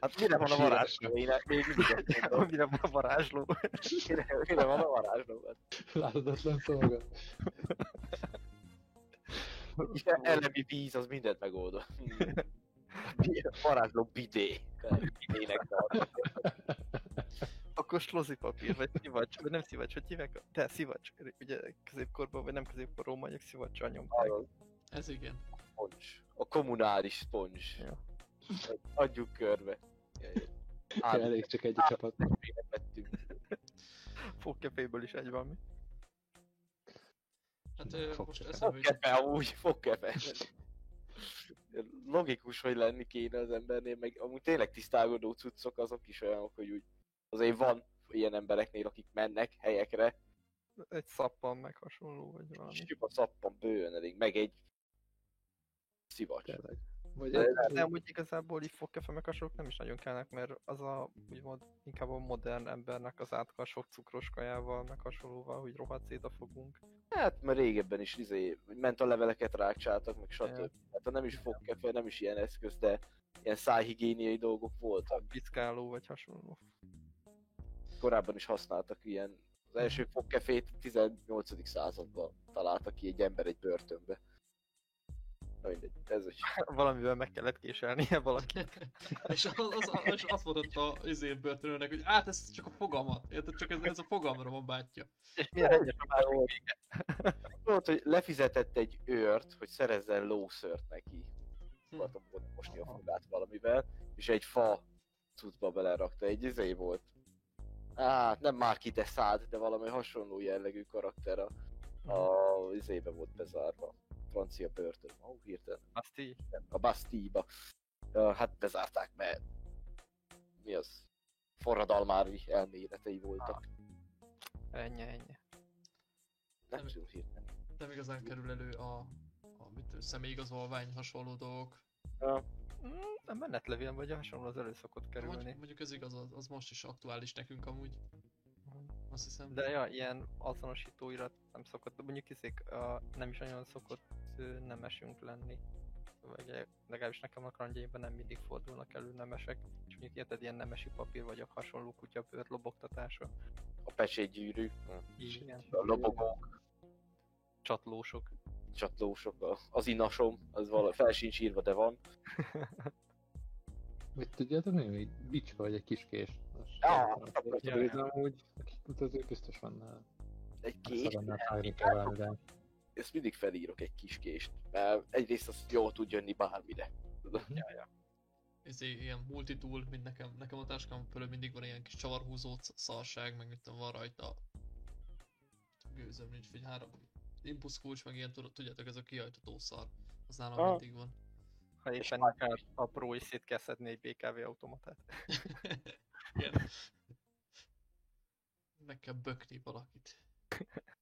Hát mire van a varázsló? Én még mindig mire van a varázsló. Mire, mire van a varázsló? Láthatatlan szolga. Isten elemi víz, az mindent megoldott. Varázsló bidé. Bidének. Akkor slozi papír, vagy szivacs, vagy nem szivacs, hogy hívják? De szivacs, ugye középkorban, vagy nem középkorban romanyok szivacsal nyomták. Ez igen. Sponge. A kommunális sponge. Ja. Adjuk körbe. Elég csak egy csapat. vettünk. Fogkeféből is egy valami. Hát ö, Fog most eszembe jutott. Fogkefe amúgy, fogkefe. Logikus, hogy lenni kéne az embernél, meg amúgy tényleg tisztálkodó cuccok azok is olyanok, hogy úgy azért van ilyen embereknél, akik mennek helyekre, Egy szappan meg hasonló, vagy valami. és a szappan bőven elég, meg egy szivacs. Tényleg. Vagy De- egy, De amúgy igazából így fogkefe meg hasonlók nem is nagyon kellnek, mert az a, úgymond, inkább a modern embernek az átka sok cukros kajával, meg hasonlóval, hogy rohadt fogunk. Hát, mert régebben is izé, ment a leveleket rákcsáltak, meg stb. Hát nem is fogkefe, nem is ilyen eszköz, de ilyen szájhigiéniai dolgok voltak. Piszkáló, vagy hasonló. Korábban is használtak ilyen. Az első fogkefét 18. században találtak ki egy ember egy börtönbe. Na mindegy, ez is. Valamivel meg kellett késelnie valaki. és az, az, az, és azt mondott a izé börtönőrnek, hogy hát ez csak a fogamat, érted? Csak ez, ez a fogamra van bátyja. És milyen hegyes a vége. volt, hogy lefizetett egy őrt, hogy szerezzen lószört neki. Hm. Akartam volna mosni a fogát valamivel, és egy fa cuccba belerakta, egy izé volt. Hát nem már de szád, de valami hasonló jellegű karakter a, a izébe volt bezárva. Francia börtön. Ó, oh, hirtelen. Így. A Bastille-ba. Hát bezárták, mert mi az? Forradalmári elméletei voltak. Ennyi, ennyi. Nem Nem- tudom hirtelen. Nem igazán kerül elő a, a mit, személyigazolvány hasonló dolgok. Ja, Mm, a menetlevél vagy hasonló az elő szokott kerülni. Mondjuk, mondjuk ez igaz, az, az most is aktuális nekünk amúgy. Azt hiszem. De ja, ilyen azonosítóirat nem szokott, mondjuk izék, a, nem is nagyon szokott nemesünk lenni. Vagy legalábbis nekem a krandjaimban nem mindig fordulnak elő nemesek. És mondjuk érted, ilyen nemesi papír vagy a hasonló kutyabőr lobogtatása. a pecsétgyűrű, Igen. a lobogók, Csatlósok. csatlósok, a- az inasom, az vala, fel sincs írva, de van. Vagy tudjátok mi, hogy bicska vagy egy kiskés. Most Ja, nem tudom, akkor hogy nézem, amúgy, akik utazók biztos van nála. Egy kés, Szabadnál ezt mindig felírok egy kis kést, mert egyrészt az jól tud jönni bármire. Tudod? Ja, ja. Ez ilyen multitool, mint nekem, nekem a táskám fölül mindig van ilyen kis csavarhúzó szarság, meg mit tudom, van rajta gőzöm nincs, vagy három impulsz kulcs, meg ilyen tudjátok, ez a kihajtató szar. Az nálam Ah. mindig van. Ha És éppen akár apró is szét kell szedni egy BKV automatát. Igen. Meg kell bökni valakit.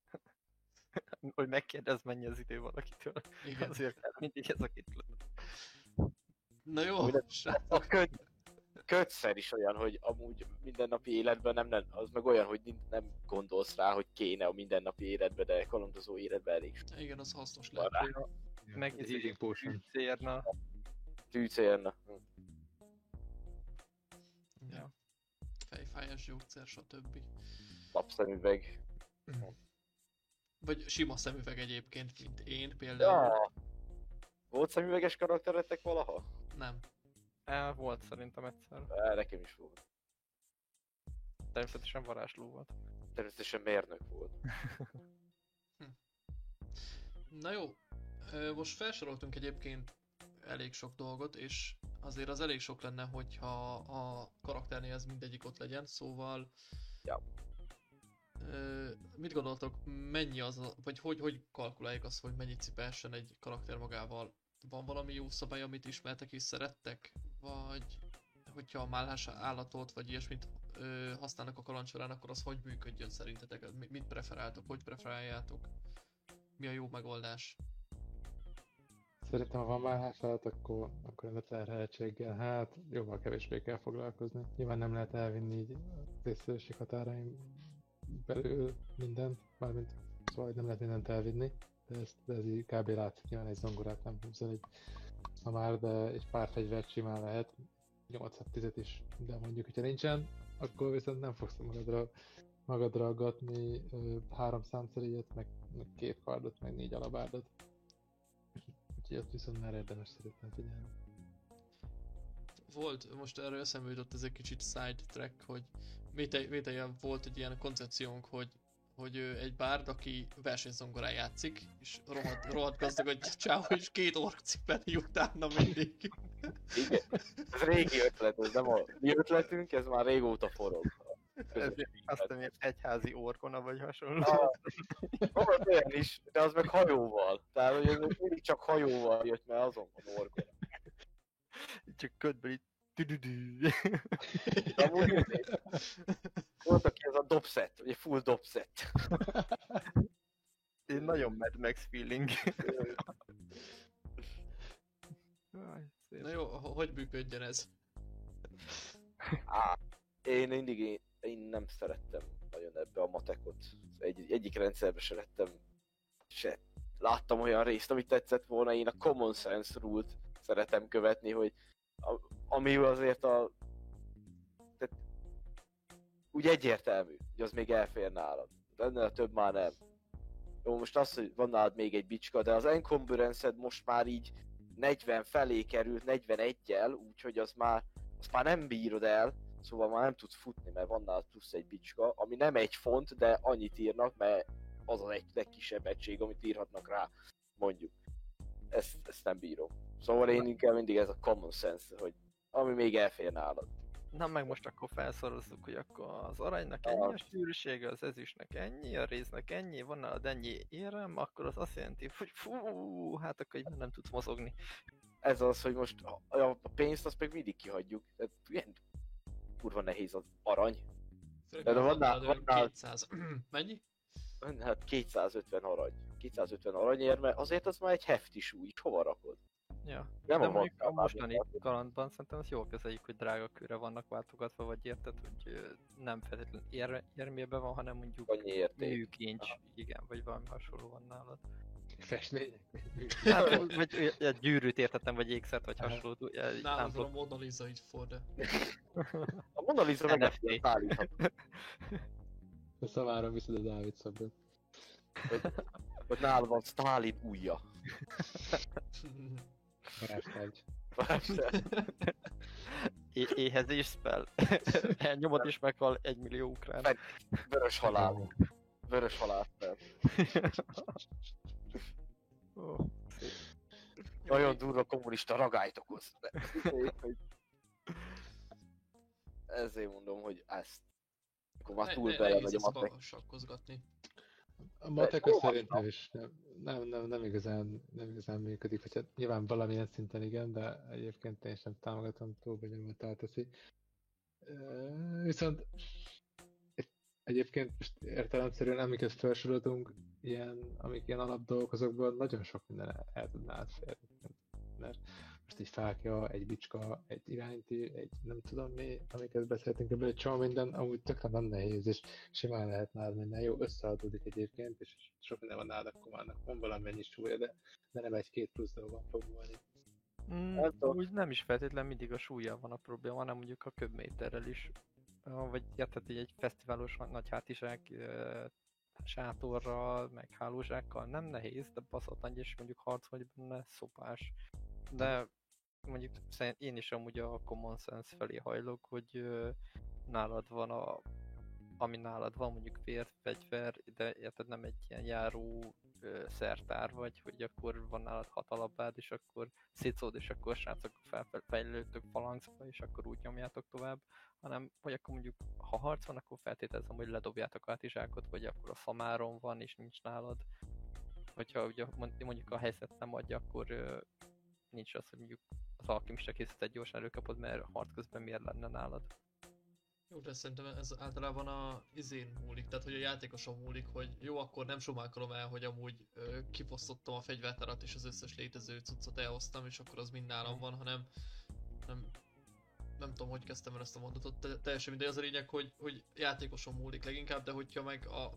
Hogy megkérdez mennyi az idő valakitől. Igen. Azért mindig ez a két Na jó. A köt, kötszer is olyan, hogy amúgy mindennapi életben nem, nem, az meg olyan, hogy nem gondolsz rá, hogy kéne a mindennapi életben, de kalandozó életben elég sok Igen, az hasznos lehet. rá. Meg az eating potion. Cérna. Tűcérna. Ja. Fejfájás gyógyszer, stb. Lapszemüveg. Vagy sima szemüveg egyébként, mint én például. Ja. Volt szemüveges karakteretek valaha? Nem. El volt szerintem egyszer. Eh, nekem is volt. Természetesen varázsló volt. Természetesen mérnök volt. Na jó, most felsoroltunk egyébként elég sok dolgot, és azért az elég sok lenne, hogyha a karakternél ez mindegyik ott legyen, szóval... Ja. Mit gondoltok, mennyi az, vagy hogy, hogy kalkuláljuk azt, hogy mennyit cipessen egy karakter magával? Van valami jó szabály, amit ismertek és szerettek? Vagy hogyha a málhás állatot, vagy ilyesmit ö, használnak a kaland során, akkor az hogy működjön szerintetek? Mi- Mit preferáltok? Hogy preferáljátok? Mi a jó megoldás? Szerintem, ha van már házállat, akkor, akkor a terheltséggel, hát jóval kevésbé kell foglalkozni. Nyilván nem lehet elvinni így a részszerűség határain belül mindent, mármint szóval nem lehet mindent elvinni, de ez, de ez így kb. látszik, nyilván egy zongorát nem húzol egy ha már, de egy pár fegyvert simán lehet, 8-10 is, de mondjuk, hogyha nincsen, akkor viszont nem fogsz magadra, magadra aggatni ö, három számszerélyet, meg, meg két kardot, meg négy alabárdot. Úgyhogy ott viszont már érdemes szerintem figyelni. Volt, most erről eszembe jutott ez egy kicsit side track, hogy Métejen volt egy ilyen koncepciónk, hogy hogy egy bárd, aki versenyzongorán játszik, és rohadt, rohadt gazdag, hogy csáó, és két ork cipeli utána mindig. Igen. Ez régi ötlet, ez nem a mi ötletünk, ez már régóta forog. Ez azt nem egyházi orkona vagy hasonló. Ah, Volt olyan is, de az meg hajóval. Tehát, hogy ez mindig csak hajóval jött, mert azon van orgona. Csak ködből. De amúgy volt, aki ez a dobset, ugye full dobset. Én nagyon Mad Max feeling. Na jó, ho- hogy működjön ez? Á, én mindig én, én nem szerettem nagyon ebbe a matekot. Egy, egyik rendszerbe se lettem, se láttam olyan részt, amit tetszett volna. Én a common sense rule szeretem követni, hogy ami azért a... Tehát, úgy egyértelmű, hogy az még elfér nálad. De ennél több már nem. Jó, most az, hogy van nálad még egy bicska, de az encumbrance most már így 40 felé került 41-jel, úgyhogy az már, azt már nem bírod el, szóval már nem tudsz futni, mert van nálad plusz egy bicska, ami nem egy font, de annyit írnak, mert az az egy legkisebb egység, amit írhatnak rá, mondjuk. Ezt, ezt nem bírom. Szóval én inkább mindig ez a common sense, hogy ami még elfér nálad. Na meg most akkor felszorozzuk, hogy akkor az aranynak ennyi a sűrűsége, az ezüstnek ennyi, a résznek ennyi, van nálad ennyi érem, akkor az azt jelenti, hogy fú, hát akkor így nem tudsz mozogni. Ez az, hogy most a, a pénzt azt meg mindig kihagyjuk. Tehát ilyen kurva nehéz az arany. De van nál- van nál- 200. Mennyi? Hát 250 arany. 250 aranyérme, azért az már egy hefti súly, hova rakod? Ja. Nem De a mondjuk a mostani kalandban szerintem azt jól kezeljük, hogy drága kőre vannak váltogatva, vagy érted, hogy nem feltétlenül ér, érmében van, hanem mondjuk műkincs, igen, vagy valami hasonló van nálad. Festmények. Hát, vagy egy gyűrűt értettem, vagy ékszert, vagy hasonló. van a. Mona Lisa így for, de... A Mona Lisa meg NFT. nem állítható. A szavára viszed a Dávid szobrot. Hogy nálad van Stalin ujja. Varázstárgy. É- éhezés spell. Elnyomod és meghal egy millió ukrán. Fed- Vörös halál. Vörös halál. fel. Ó, szép. Nagyon durva kommunista ragályt okoz. Ezért mondom, hogy ezt. Akkor már túl ne, bele vagy a matek. sakkozgatni. A matek szerintem is nem, nem, nem, nem, igazán, nem igazán működik, vagy hát nyilván valamilyen szinten igen, de egyébként én sem támogatom túl teszi. Ö, Viszont egy- egyébként most értelemszerűen amiket felsoroltunk, ilyen, amik ilyen alapdolgok, azokból nagyon sok minden el, el tudná átférni. Mert most egy fákja, egy bicska, egy irányti, egy nem tudom mi, amiket beszéltünk ebből, egy csomó minden, amúgy tökre nem nehéz, és simán lehet nálad minden jó, összeadódik egyébként, és sok minden van nálad, akkor már van valamennyi súlya, de, de nem egy-két plusz dolgon fog volni. Mm, Nem tudom. úgy nem is feltétlenül mindig a súlya van a probléma, hanem mondjuk a köbméterrel is. Vagy érted, hogy egy fesztiválos nagy hátizsák ö, sátorral, meg hálózsákkal nem nehéz, de baszott nagy, és mondjuk harc vagy benne szopás. De mondjuk szerint én is amúgy a common sense felé hajlok, hogy ö, nálad van a ami nálad van, mondjuk vér, fegyver, de érted nem egy ilyen járó ö, szertár vagy, hogy akkor van nálad hat alapád, és akkor szétszód, és akkor srácok felfejlődtök falangzba, és akkor úgy nyomjátok tovább, hanem, vagy akkor mondjuk, ha harc van, akkor feltételezem, hogy ledobjátok át zsákot, vagy akkor a szamáron van, és nincs nálad. Hogyha ugye mond- mondjuk a helyzet nem adja, akkor nincs az, hogy mondjuk az alkimista készletet gyorsan előkapod, mert harc közben miért lenne nálad. Jó, de szerintem ez általában a izén múlik, tehát hogy a játékoson múlik, hogy jó, akkor nem somálkolom el, hogy amúgy ö, kifosztottam a fegyvertárat és az összes létező cuccot elhoztam, és akkor az mind nálam van, hanem nem, nem tudom, hogy kezdtem el ezt a mondatot, te, teljesen mindegy, az a lényeg, hogy, hogy játékoson múlik leginkább, de hogyha meg a,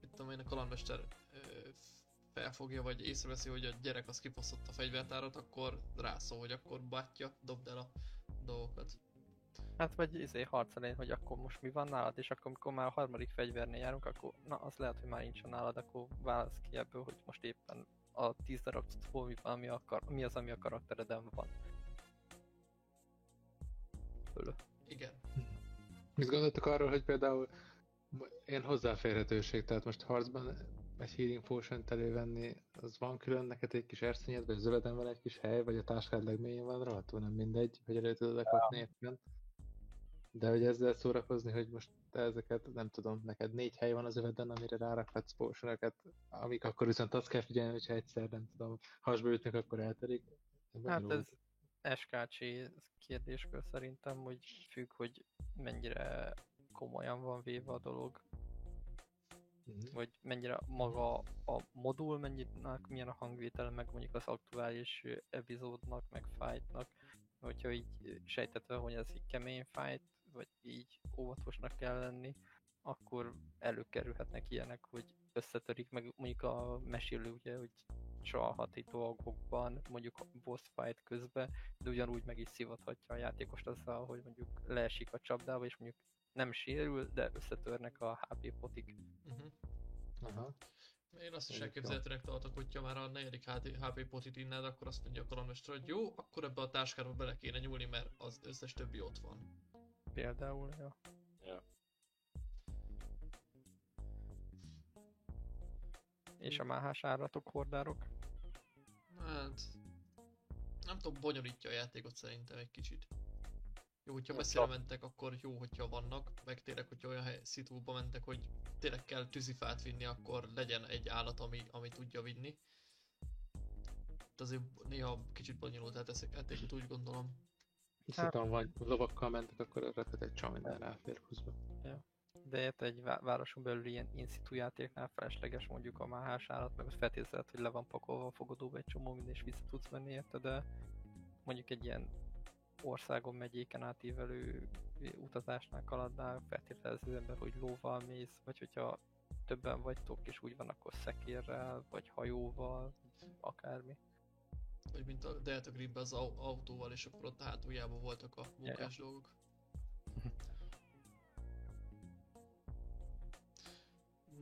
mit tudom én, a kalandmester felfogja, vagy észreveszi, hogy a gyerek az kifosztotta a fegyvertárat, akkor rászól, hogy akkor bátya, dobd el a dolgokat. Hát vagy izé harc elején, hogy akkor most mi van nálad, és akkor amikor már a harmadik fegyvernél járunk, akkor na az lehet, hogy már nincsen nálad, akkor válasz ki ebből, hogy most éppen a 10 darab cuccból mi, van, ami, a kar- mi az, ami a karaktereden van. Fölö. Igen. Mit gondoltok arról, hogy például ilyen hozzáférhetőség, tehát most harcban egy healing potion elővenni, az van külön neked egy kis erszényed, vagy a zöveden van egy kis hely, vagy a táskád legmélyén van rohadtul nem mindegy, hogy elő tudod kapni éppen. De hogy ezzel szórakozni, hogy most te ezeket, nem tudom, neked négy hely van az öveden, amire rárakhatsz potionokat, amik akkor viszont azt kell figyelni, hogyha egyszer, nem tudom, hasba ütnek, akkor elterik. Hát ez SKC kérdéskör szerintem, hogy függ, hogy mennyire komolyan van véve a dolog, Mhm. vagy mennyire maga a modul, mennyinek milyen a hangvétele, meg mondjuk az aktuális epizódnak, meg fightnak, hogyha így sejtetve, hogy ez így kemény fight, vagy így óvatosnak kell lenni, akkor előkerülhetnek ilyenek, hogy összetörik, meg mondjuk a mesélő ugye, hogy csalhat itt dolgokban, mondjuk boss fight közben, de ugyanúgy meg is szivathatja a játékost azzal, hogy mondjuk leesik a csapdába, és mondjuk nem sérül, de összetörnek a HP potik. Uh-huh. Aha. Én azt is elképzelhetőnek tartok, hogyha már a negyedik HP potit innád, akkor azt mondja a kalandmester, hogy jó, akkor ebbe a táskába bele kéne nyúlni, mert az összes többi ott van. Például, ja. És a máhás állatok, hordárok? Hát... Nem tudom, bonyolítja a játékot szerintem egy kicsit. Jó, hogyha messzire mentek, akkor jó, hogyha vannak, meg tényleg, hogyha olyan hely, szitúba mentek, hogy tényleg kell tűzifát vinni, akkor legyen egy állat, ami, ami tudja vinni. De azért néha kicsit bonyolult, tehát ezt játékot úgy gondolom. Hiszen vagy lovakkal mentek, akkor öröket egy csomó minden ráfér 20-ba. De érted, egy vá- városon belül ilyen in situ játéknál felesleges mondjuk a máhás állat, meg az feltételezett, hogy le van pakolva a fogadóba egy csomó minden, és vissza tudsz menni érte, de mondjuk egy ilyen országon megyéken átívelő utazásnál, kalandnál feltételez az ember, hogy lóval mész, vagy hogyha többen vagytok, és úgy van, akkor szekérrel, vagy hajóval, akármi. Vagy mint a Delta Gripben az au- autóval, és akkor ott hátuljában voltak a munkás dolgok.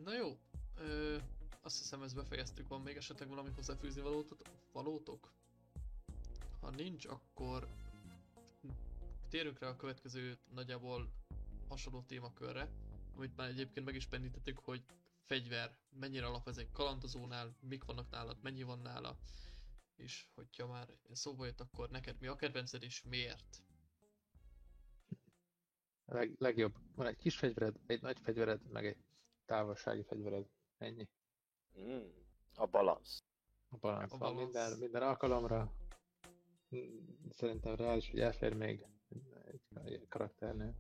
Na jó, ö, azt hiszem ezt befejeztük, van még esetleg valami hozzáfűzni valótok? valótok? Ha nincs, akkor térjünk rá a következő nagyjából hasonló témakörre, amit már egyébként meg is pendítettük, hogy fegyver, mennyire alap ez egy kalandozónál, mik vannak nálad, mennyi van nála, és hogyha már szóba jött, akkor neked mi a kedvenced és miért? Leg, legjobb, van egy kis fegyvered, egy nagy fegyvered, meg egy távolsági fegyvered. Ennyi. Mm, a balansz. A balansz A balansz. minden, minden alkalomra. Mm, Szerintem reális, hogy elfér még egy karakternél.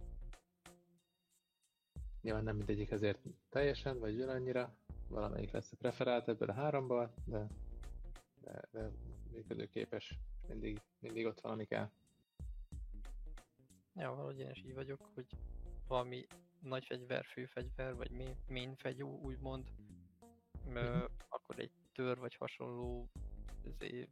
Nyilván nem mindegyik ezért teljesen, vagy ugyanannyira. Valamelyik lesz a preferált ebből a háromból, de, de, de működőképes. Mindig, mindig ott van, ami kell. Ja, valahogy én is így vagyok, hogy valami nagy fegyver, főfegyver, vagy main, fegyó, úgymond, ö, akkor egy tör vagy hasonló azért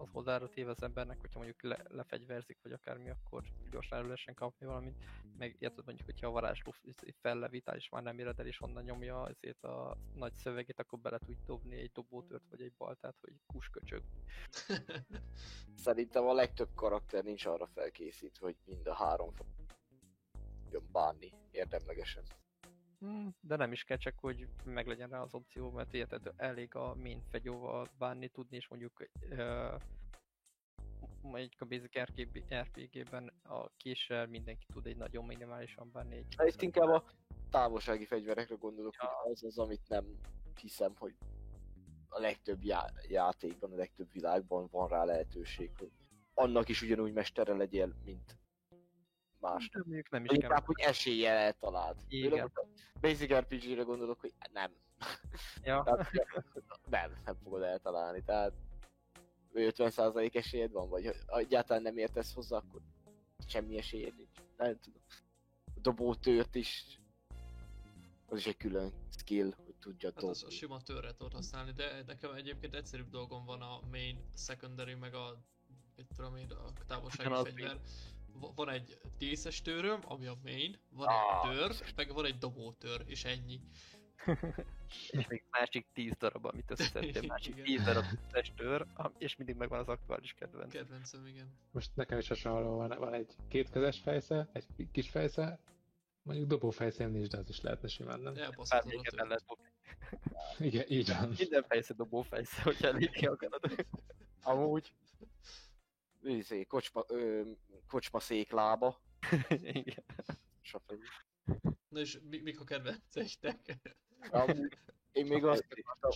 az hozzára téve az embernek, hogyha mondjuk le, lefegyverzik, vagy akármi, akkor gyorsan elő lehessen kapni valamit. Meg érted mondjuk, hogyha a varázsló fellevitál, és már nem éred el, és onnan nyomja ezért a nagy szövegét, akkor bele tudj dobni egy dobótört, vagy egy baltát, hogy kusköcsög. Szerintem a legtöbb karakter nincs arra felkészítve, hogy mind a három jön bánni érdemlegesen. Hmm, de nem is kell csak, hogy meglegyen rá az opció, mert érted, elég a main fegyóval bánni tudni, és mondjuk uh, mondjuk a Basic RP RPG-ben a késsel mindenki tud egy nagyon minimálisan bánni egy Hát itt inkább a távolsági fegyverekre gondolok, hogy az az, amit nem hiszem, hogy a legtöbb já- játékban, a legtöbb világban van rá lehetőség, hogy annak is ugyanúgy mestere legyél, mint más. De mondjuk nem is kell. Inkább, hogy eséllyel eltaláld. Igen. Basic RPG-re gondolok, hogy nem. Ja. Tehát, nem, nem fogod eltalálni, tehát 50% esélyed van, vagy ha egyáltalán nem értesz hozzá, akkor semmi esélyed nincs. Nem tudom. A dobótőrt is, az is egy külön skill, hogy tudja Hát az a dobni. sima törre tudod használni, de nekem egyébként egyszerűbb dolgom van a main, secondary, meg a, mit tudom én, a távolsági fegyver. Va- Van egy díszes tőröm, ami a main, van Ah, egy tör, meg van egy dobótör, és ennyi. És még másik 10 darab, amit összeszedtél, másik Igen. 10 darab testőr, am- és mindig megvan az aktuális kedvenc. Kedvencem, igen. Most nekem is hasonló van, van egy kétkezes fejsze, egy kis fejsze, mondjuk dobó fejszém nincs, de az is lehetne simán, nem? Elbaszhatod a tört. lehet dobni. Igen, így van. Minden fejsze dobó fejsze, hogyha elég akarod. Amúgy, izé, kocsma, ö, kocsma széklába, Igen. stb. Na és mi, mik a kedvenceitek? Én még azt akartam,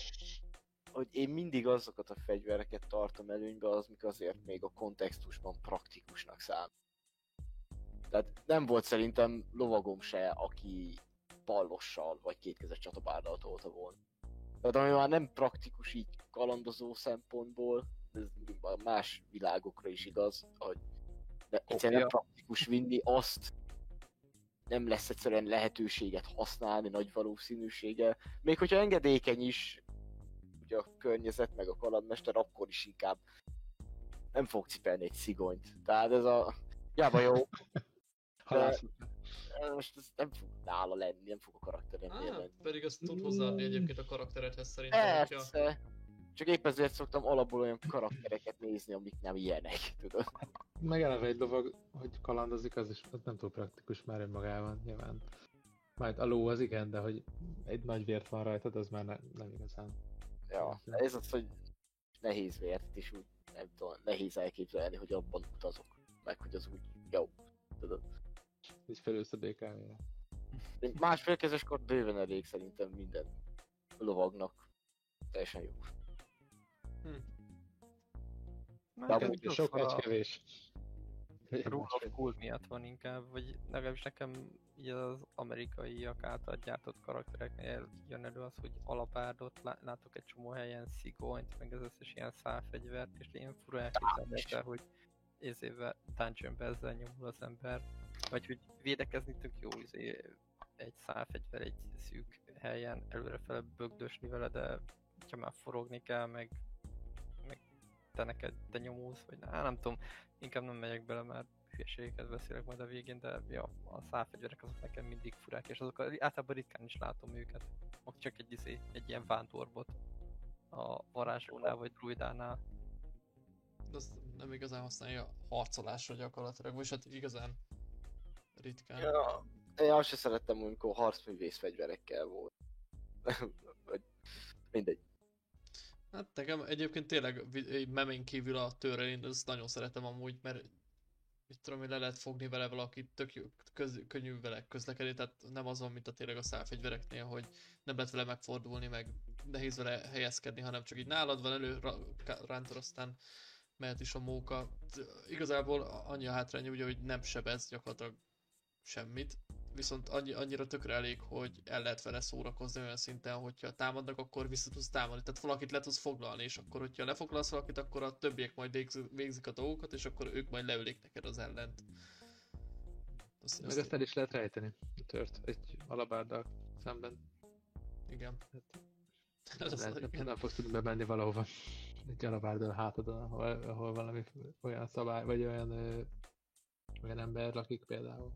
hogy én mindig azokat a fegyvereket tartom előnybe, az mik azért még a kontextusban praktikusnak szám. Tehát nem volt szerintem lovagom se, aki pallossal vagy kétkezes csatabárdal tolta volna. Tehát ami már nem praktikus így kalandozó szempontból, ez a más világokra is igaz, hogy de egyszerűen nem praktikus vinni azt, nem lesz egyszerűen lehetőséget használni nagy valószínűséggel. Még hogyha engedékeny is, ugye a környezet meg a kalandmester, akkor is inkább nem fog cipelni egy szigonyt. Tehát ez a... Jába jó, Halász. most ez nem fog nála lenni, nem fog a karakteremnél Ah, lenni. pedig azt tud hozzáadni egyébként a karakteredhez szerintem, hogyha... Csak épp ezért szoktam alapból olyan karaktereket nézni, amik nem ilyenek, tudod. Meg eleve egy lovag, hogy kalandozik, az is az nem túl praktikus már önmagában, nyilván. Majd a ló az igen, de hogy egy nagy vért van rajtad, az már ne, nem igazán. Ja, ez az, hogy nehéz vért is úgy, nem tudom, nehéz elképzelni, hogy abban utazok. Meg hogy az úgy jó. Tudod. Így felülsz a BKV-re. Másfélkezes kart bőven elég szerintem minden lovagnak. Teljesen jó. Na, De amúgy Sok egy a kevés. Cool miatt van inkább, vagy legalábbis nekem így az amerikaiak által gyártott karaktereknél jön elő az, hogy alapárdot, lá- látok egy csomó helyen szigonyt, meg az összes ilyen szálfegyvert, és én fura elképzelni ezzel, hogy észével dungeonbe ezzel nyomul az ember, vagy hogy védekezni tök jó, izé, egy szálfegyver egy szűk helyen előrefele bögdösni vele, de ha már forogni kell, meg te neked te nyomulsz, vagy á, nem tudom, inkább nem megyek bele, mert hülyeségeket beszélek majd a végén, de ja, a szálfegyverek azok nekem mindig furák, és azok általában ritkán is látom őket. Ott csak egy, izé, egy ilyen vántorbot a varázslónál vagy druidánál. De azt nem igazán használja harcolásra gyakorlatilag, vagy hát igazán ritkán. Ja, én azt sem szerettem, amikor harcművész fegyverekkel volt. Vagy mindegy. Hát nekem egyébként tényleg memén kívül a törrelén, azt nagyon szeretem amúgy, mert mit tudom én, le lehet fogni vele valakit, tök jó, köz, könnyű vele közlekedni, tehát nem az van, mint a tényleg a szálfegyvereknél, hogy nem lehet vele megfordulni, meg nehéz vele helyezkedni, hanem csak így nálad van elő, rántod, aztán mehet is a móka. Igazából annyi a hátránya, ugye, hogy nem sebez gyakorlatilag semmit, viszont annyi, annyira tökre elég, hogy el lehet vele szórakozni olyan szinten, hogyha támadnak, akkor vissza tudsz támadni. Tehát valakit le tudsz foglalni, és akkor, hogyha lefoglalsz valakit, akkor a többiek majd végz, végzik a dolgokat, és akkor ők majd leülik neked az ellent. Azt, Meg ezt el is lehet rejteni, tört, egy alabárdal szemben. igen. Nem, Ez az, nem, igen. nem fogsz tudni bemenni valahova. Egy alabárdal hátadon, ahol, ahol valami olyan szabály, vagy olyan, ö, olyan ember lakik például.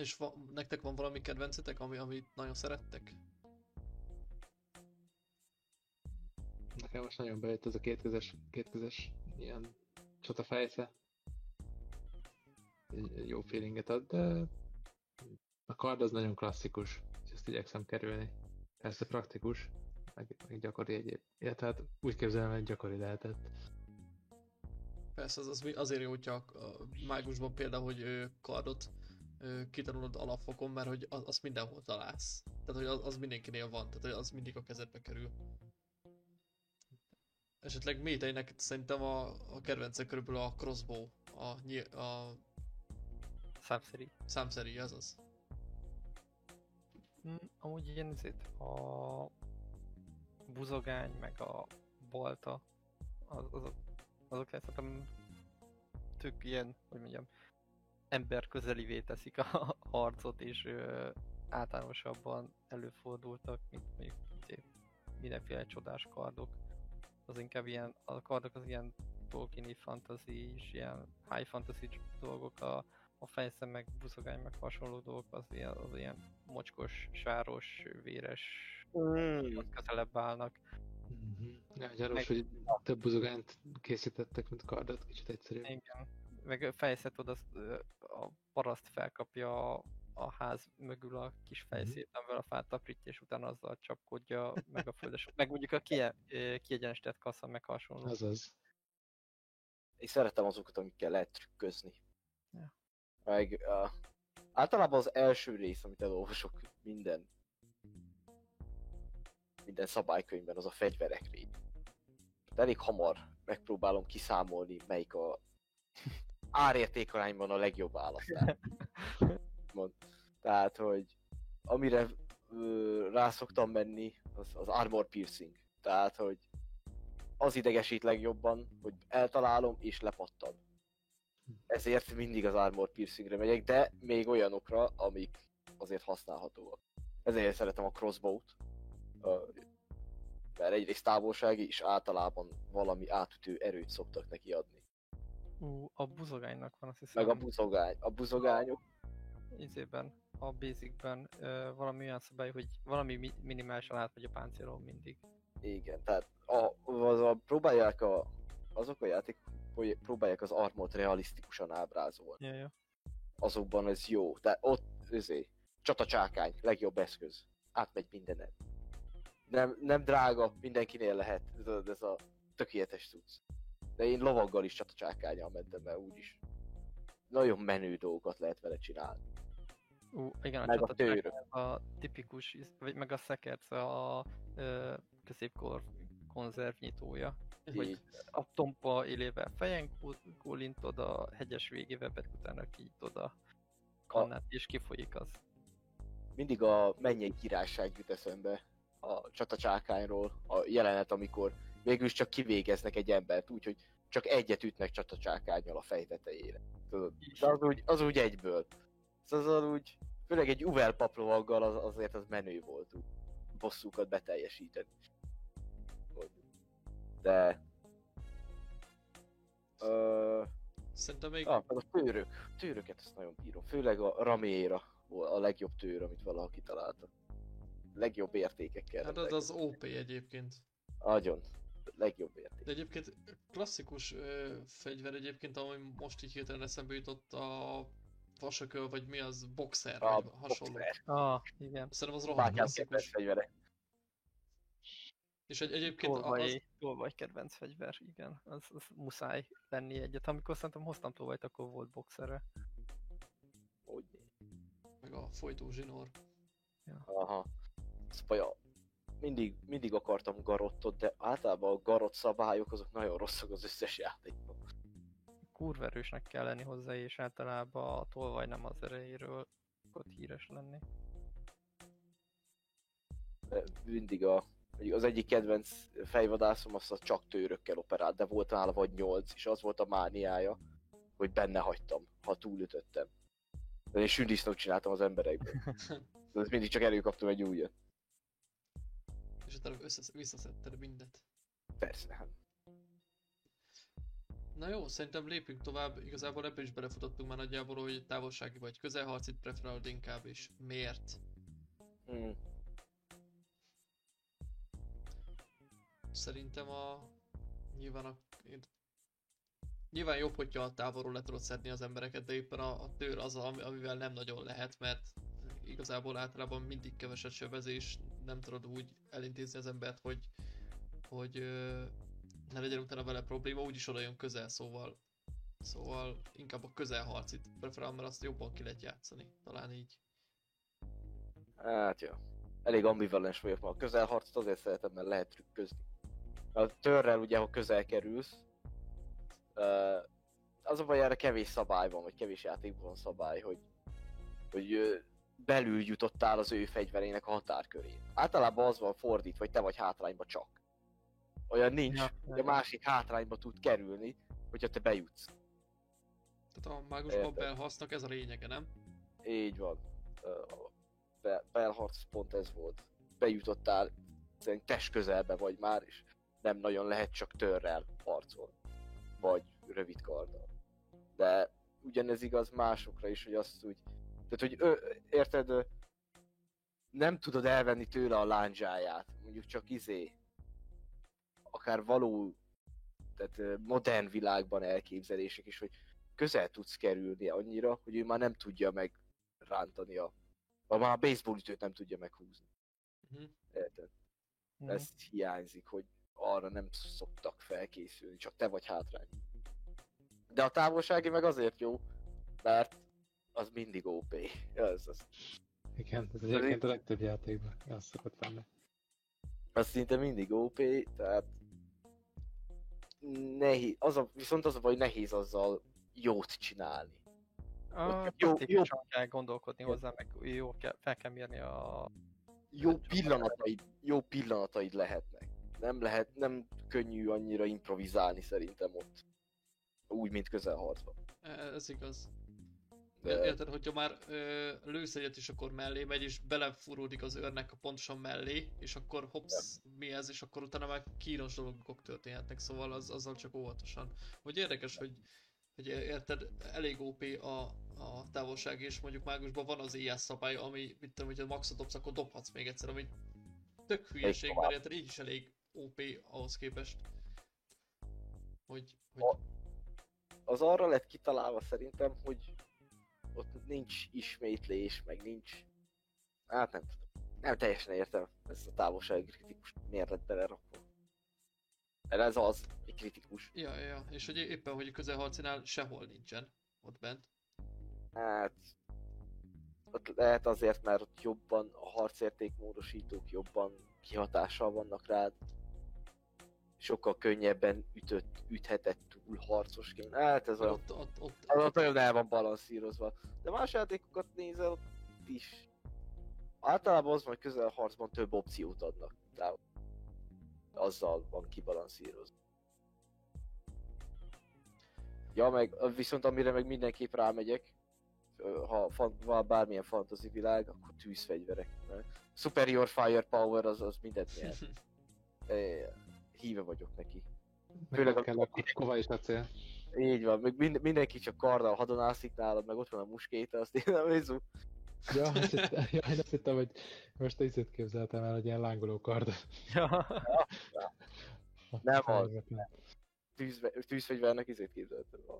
És va, nektek van valami kedvencetek, ami, amit nagyon szerettek? Nekem most nagyon bejött ez a kétkezes, kétkezes ilyen csatafejsze. Egy- egy Jó feelinget ad, de a kard az nagyon klasszikus, és ezt igyekszem kerülni. Persze praktikus, meg, meg gyakori egyéb. Ja, tehát úgy képzelem, hogy gyakori lehetett. Persze az, az azért jó, hogyha a, mágusban például, hogy kardot kitanulod alapfokon, mert hogy az, azt mindenhol találsz. Tehát, hogy az, az mindenkinél van, tehát hogy az mindig a kezedbe kerül. Esetleg méteinek szerintem a, a kedvence körülbelül a crossbow, a, a Számszerű. számszerű, az az. Mm, amúgy ilyen izét, a buzogány, meg a balta, az, azok, azok szerintem tök ilyen, hogy mondjam, ember közelivé teszik a harcot, és ö, általánosabban előfordultak, mint mondjuk mindenféle csodás kardok. Az inkább ilyen, a kardok az ilyen Tolkieni fantasy és ilyen high fantasy dolgok, a, a fejszem meg buszogány meg hasonló dolgok, az ilyen, az ilyen mocskos, sáros, véres, Mm. ott közelebb állnak. Mm-hmm. Ja, gyanús, Meg- hogy több buzogányt készítettek, mint kardot, kicsit egyszerűbb. Igen. Meg a fejszet oda a paraszt felkapja a, a ház mögül a kis fejszét, amivel a fát taprítja, és utána azzal csapkodja meg a földes. Meg mondjuk a kie, ö, kiegyenesített kassa meg hasonló. Azaz. Én szeretem azokat, amikkel lehet trükközni. Ja. Meg uh, általában az első rész, amit elolvasok minden minden szabálykönyvben, az a fegyverek rész. Elég hamar megpróbálom kiszámolni, melyik a árértékarányban a legjobb választás. Mond. Tehát, hogy amire ö, rá szoktam menni, az, az armor piercing. Tehát, hogy az idegesít legjobban, hogy eltalálom és lepattan. Ezért mindig az armor piercingre megyek, de még olyanokra, amik azért használhatóak. Ezért szeretem a crossbow-t, mert egyrészt távolsági, és általában valami átütő erőt szoktak neki adni. Ú, a buzogánynak van azt hiszem. Meg a buzogány, a buzogányok, izében, a basicben ö, valami olyan szabály, hogy valami mi- minimálisan átmegy a páncélon mindig. igen, tehát a, az a, próbálják a, azok a játék próbálják az armort realisztikusan ábrázolni. Ja, ja. azokban ez jó. Tehát ott, ezé, Csatacsákány, legjobb eszköz. Átmegy mindenen. Nem, nem drága, mindenkinél lehet. Ez a, ez a tökéletes cucc. De én lovaggal is csatacsákányal mentem el úgyis. Nagyon menő dolgokat lehet vele csinálni. Ú, igen, Meg a tőrök. a tipikus, vagy meg a szekerc a ö, középkor konzervnyitója. Hogy a tompa élével fejen kó- kólintod, a hegyes végével pedig utána kinyitod a kannát, és kifolyik az. mindig a mennyei királyság jut eszembe a csatacsákányról, a jelenet, amikor végülis csak kivégeznek egy embert, úgyhogy csak egyet ütnek csatacsákányjal a fej tetejére. Tudod? De az úgy, az úgy egyből. Szóval az úgy, főleg egy uvel paplovaggal az, azért az menő volt úgy. Bosszúkat beteljesíteni. De... Ö, Szerintem még Ah, a tőrök. Tőröket ezt nagyon bírom. Főleg a Raméra a legjobb tőr, amit valaha kitalálta. Legjobb értékekkel. hát az az OP egyébként. Nagyon. Legjobb érték. De egyébként klasszikus ö, fegyver egyébként, ami most így hirtelen eszembe jutott a vasaköl, vagy mi az, boxer, A vagy hasonló. boxer. Ah, igen. Szerintem az rohadt klasszikus. fegyvere. És egy, egyébként a- Tolvaj, az, tolvaj kedvenc fegyver, igen. Az, az muszáj lenni egyet. Amikor szerintem hoztam tolvajt, akkor volt boxerre. Hogy meg a folytó zsinór. Aha. Spaja. Mindig, mindig akartam garottot, de általában a garott szabályok azok nagyon rosszak az összes játékban. Kurva erősnek kell lenni hozzá, és általában a tolvaj nem az erejéről szokott híres lenni. Mindig a, az egyik kedvenc fejvadászom azt a csak tőrökkel operált, de volt nála vagy nyolc, és az volt a mániája, hogy benne hagytam, ha túlütöttem. De én sündisznót csináltam az emberekből. De mindig csak előkaptam egy újat. És utána össze, visszaszedted mindet. Persze, hát. Na jó, szerintem lépjünk tovább. Igazából ebbe is belefutottunk már nagyjából, hogy távolsági vagy közelharcit preferálod inkább, és miért? Hmm. Szerintem a... Nyilván a... Nyilván jobb, hogyha a távolról le tudod szedni az embereket, de éppen a, a tőr az, ami- amivel nem nagyon lehet, mert igazából általában mindig keveset sebezés, nem tudod úgy elintézni az embert, hogy, hogy ne legyen utána vele probléma, úgyis oda jön közel, szóval Szóval inkább a közelharcit preferálom, mert azt jobban ki lehet játszani. Talán így. Hát jó. Elég ambivalens vagyok ma. A közelharcot azért szeretem, mert lehet trükközni. A törrel ugye, ha közel kerülsz, az a baj, erre kevés szabály van, vagy kevés játékban van szabály, hogy, hogy belül jutottál az ő fegyverének a határkörén. Általában az van fordít, hogy te vagy hátrányba csak. Olyan nincs, Ja, hogy a másik hátrányba tud kerülni, hogyha te bejutsz. Tehát a mágusban Érted. belhasznak ez a lényege, nem? Így van. Be- belharc pont ez volt. Bejutottál, szerintem test közelbe vagy már, és nem nagyon lehet csak törrel harcolni. Vagy rövid karddal. De ugyanez igaz másokra is, hogy azt úgy... Tehát, hogy ö, érted, nem tudod elvenni tőle a lándzsáját. Mondjuk csak izé, akár való, tehát modern világban elképzelések is, hogy közel tudsz kerülni annyira, hogy ő már nem tudja meg rántani a... Vagy már a baseballütőt nem tudja meghúzni. Mhm. Érted? Mhm. Ez hiányzik, hogy arra nem szoktak felkészülni, csak te vagy hátrány. De a távolsági meg azért jó, mert az mindig OP. Ez, az, Igen, ez egyébként a legtöbb játékban az szokott lenni. az szinte mindig OP, tehát nehéz, az a, viszont az a baj, nehéz azzal jót csinálni. A jó- taktikusan kell gondolkodni hozzá, meg jó kell, fel kell mérni a... jó pillanataid, jó pillanataid lehetnek. Nem lehet, nem könnyű annyira improvizálni szerintem ott. Úgy, mint közelharcban. Ez igaz. De Érted, hogyha már ö, lősz egyet, és akkor mellé megy, és belefúródik az őrnek pontosan mellé, és akkor hops, mi ez, és akkor utána már kínos dolgok történhetnek, szóval az, azzal csak óvatosan. Hogy érdekes, hogy, hogy érted, elég OP a, a távolság, és mondjuk mágusban van az ilyen szabály, ami, mit tudom, hogy a maxot dobsz, akkor dobhatsz még egyszer, ami tök hülyeség, mert érted, így is elég OP ahhoz képest. Hogy, hogy A- az arra lett kitalálva szerintem, hogy ott nincs ismétlés, meg nincs Hát nem tudom. Nem teljesen értem ezt a távolsági kritikus miért lett belerakva. Mert ez az, egy kritikus. Ja, ja. És hogy éppen, hogy közelharcinál sehol nincsen ott bent. Hát... Ott lehet azért, mert ott jobban a harcérték módosítók jobban kihatással vannak rád. Sokkal könnyebben ütött, üthetett túl harcosként. Hát ez olyan Ott, ott, ott, az ott nagyon el van balanszírozva. De más játékokat nézel, ott is. Általában az van, hogy közel harcban több opciót adnak. Tehát azzal van kibalanszírozva. Ja, meg viszont amire meg mindenképp rámegyek, ha fan, van bármilyen fantasy világ, akkor tűzfegyverek. mert Superior Firepower az, az mindent nyer. Híve vagyok neki. Főleg a- kell a kova és acél. Így van, meg mind, mindenki csak karddal hadonászik nálad, meg ott van a muskéta, azt én nem nézzük. Ja, azt hittem, ja, én azt hittem, hogy most ízét képzeltem el, hogy ilyen lángoló kard. Ja. Nem az. Tűzve, tűzfegyvernek izét képzeltem. A,